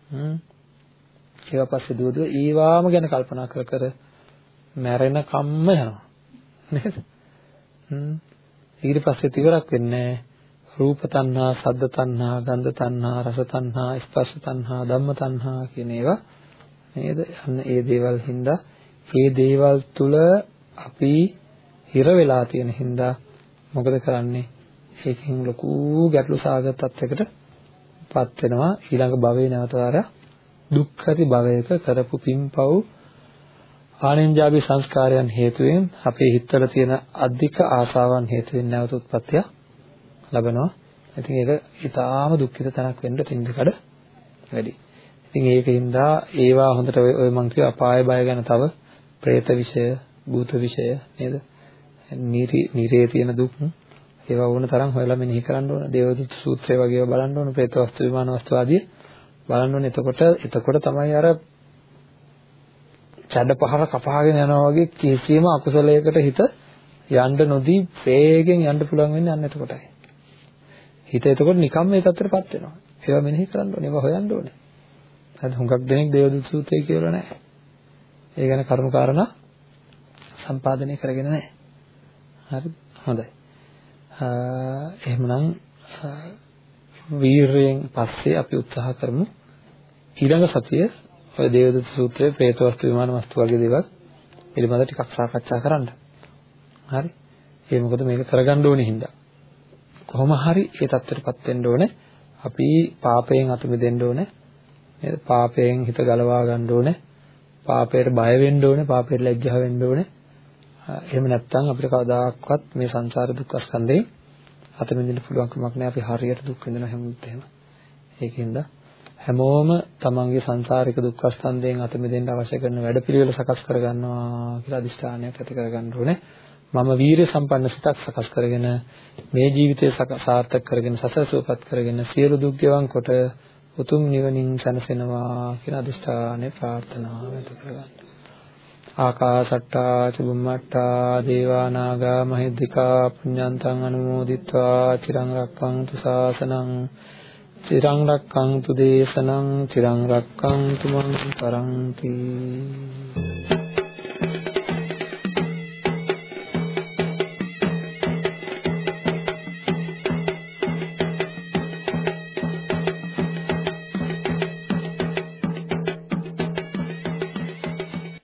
හ්ම්. ඒවා පස්සේ දුව දුව ඒවාම ගැන කල්පනා කර කර මැරෙන කම්ම යනවා. නේද? හ්ම්. ඊට පස්සේ ඉවරක් වෙන්නේ රූප තණ්හා, සද්ද තණ්හා, ගන්ධ තණ්හා, රස තණ්හා, ස්පර්ශ තණ්හා, ධම්ම තණ්හා කියන ඒවා නේද? අන්න ඒ දේවල් හින්දා ඒ දේවල් තුල අපි හිර වෙලා තියෙන හින්දා මොකද කරන්නේ? ඒකෙන් ලොකු ගැටලු සාගත තත්යකට පත් වෙනවා ඊළඟ භවයේ නැවත වාරයක් දුක් ඇති භවයක කරපු පින්පව් ආනෙන්ජාබි සංස්කාරයන් හේතුවෙන් අපේ හිතවල තියෙන අධික ආසාවන් හේතුවෙන් නැවත උත්පත්තිය ලබනවා. ඉතින් ඒක ඊටාම දුක්ඛිත තැනක් වෙන්න තින්දකඩ වැඩි. ඉතින් ඒකින්ද ඒවා හොඳට ඔය මං කිය අපාය බය ගැන තව പ്രേත විෂය, භූත විෂය නේද? නිරේ තියෙන දුක් ඒවා ඕන තරම් හොයලා මෙනෙහි කරන්න ඕන. දේවදූත සූත්‍රය වගේ ඒවා බලන්න ඕන. പ്രേත වස්තු විමාන වස්තු ආදී බලන්න ඕන. එතකොට එතකොට තමයි අර ඡඩ පහර කපහාගෙන යනවා වගේ කිසිම අකුසලයකට හිත යන්න නොදී වේගෙන් යන්න පුළුවන් වෙන්නේ අන්න එතකොටයි. හිත එතකොට නිකම්ම ඒ තත්ත්වයටපත් වෙනවා. ඒවා මෙනෙහි කරන්න ඕනේ. ඒවා හොයන්න ඕනේ. හරිද හුඟක් දෙනෙක් දේවදූත සූත්‍රය කියවලා නැහැ ඒ ගැන කරුණු කාරණා සම්පාදනය කරගෙන නැහැ හරිද හොඳයි එහෙමනම් වීරයෙන් පස්සේ අපි උත්සාහ කරමු ඊළඟ සතිය ඔය දේවදූත සූත්‍රයේ പ്രേත වස්තු විමාන වස්තු වගේ දේවල් පිළිබඳව ටිකක් සාකච්ඡා කරන්න. හරි. ඒ මොකද මේක කරගන්න ඕනේ හින්දා. කොහොම හරි මේ தත්ත්වයටපත් වෙන්න ඕනේ. අපි පාපයෙන් අතු මිදෙන්න ඕනේ. නේද? පාපයෙන් හිත ගලවා ගන්න ඕනේ. පාපයට බය වෙන්න ඕනේ, පාපයට ලැජ්ජා වෙන්න ඕනේ. එහෙම නැත්නම් අපිට කවදාකවත් මේ සංසාර දුක්ඛ ස්කන්ධේ අත මිදෙන්න පුළුවන් කමක් නැහැ. අපි හරියට දුක් විඳින හැමෝත් එහෙම. ඒකින්ද හැමෝම තමන්ගේ සංසාරික දුක්ඛ ස්කන්ධයෙන් අත මිදෙන්න අවශ්‍ය කරන වැඩපිළිවෙල සකස් කරගන්නවා කියලා අදිෂ්ඨානයක් ඇති කරගන්න ඕනේ. මම වීරිය සම්පන්න සිතක් සකස් කරගෙන මේ ජීවිතය සාර්ථක කරගෙන සසර සුවපත් කරගෙන සියලු දුක් ගෙවන් කොට උතුම් නිවනින් සැනසෙනවා කියන අදිෂ්ඨානය ප්‍රාර්ථනා වෙත කරගන්න. ආකාසට්ටා චුම්මට්ටා දේවා නාග මහිද්దికා පුඤ්ඤන්තං අනුමෝදිත්වා චිරං රක්ඛන්තු ශාසනං චිරං රක්ඛන්තු දේශනං චිරං රක්ඛන්තු මං පරන්ති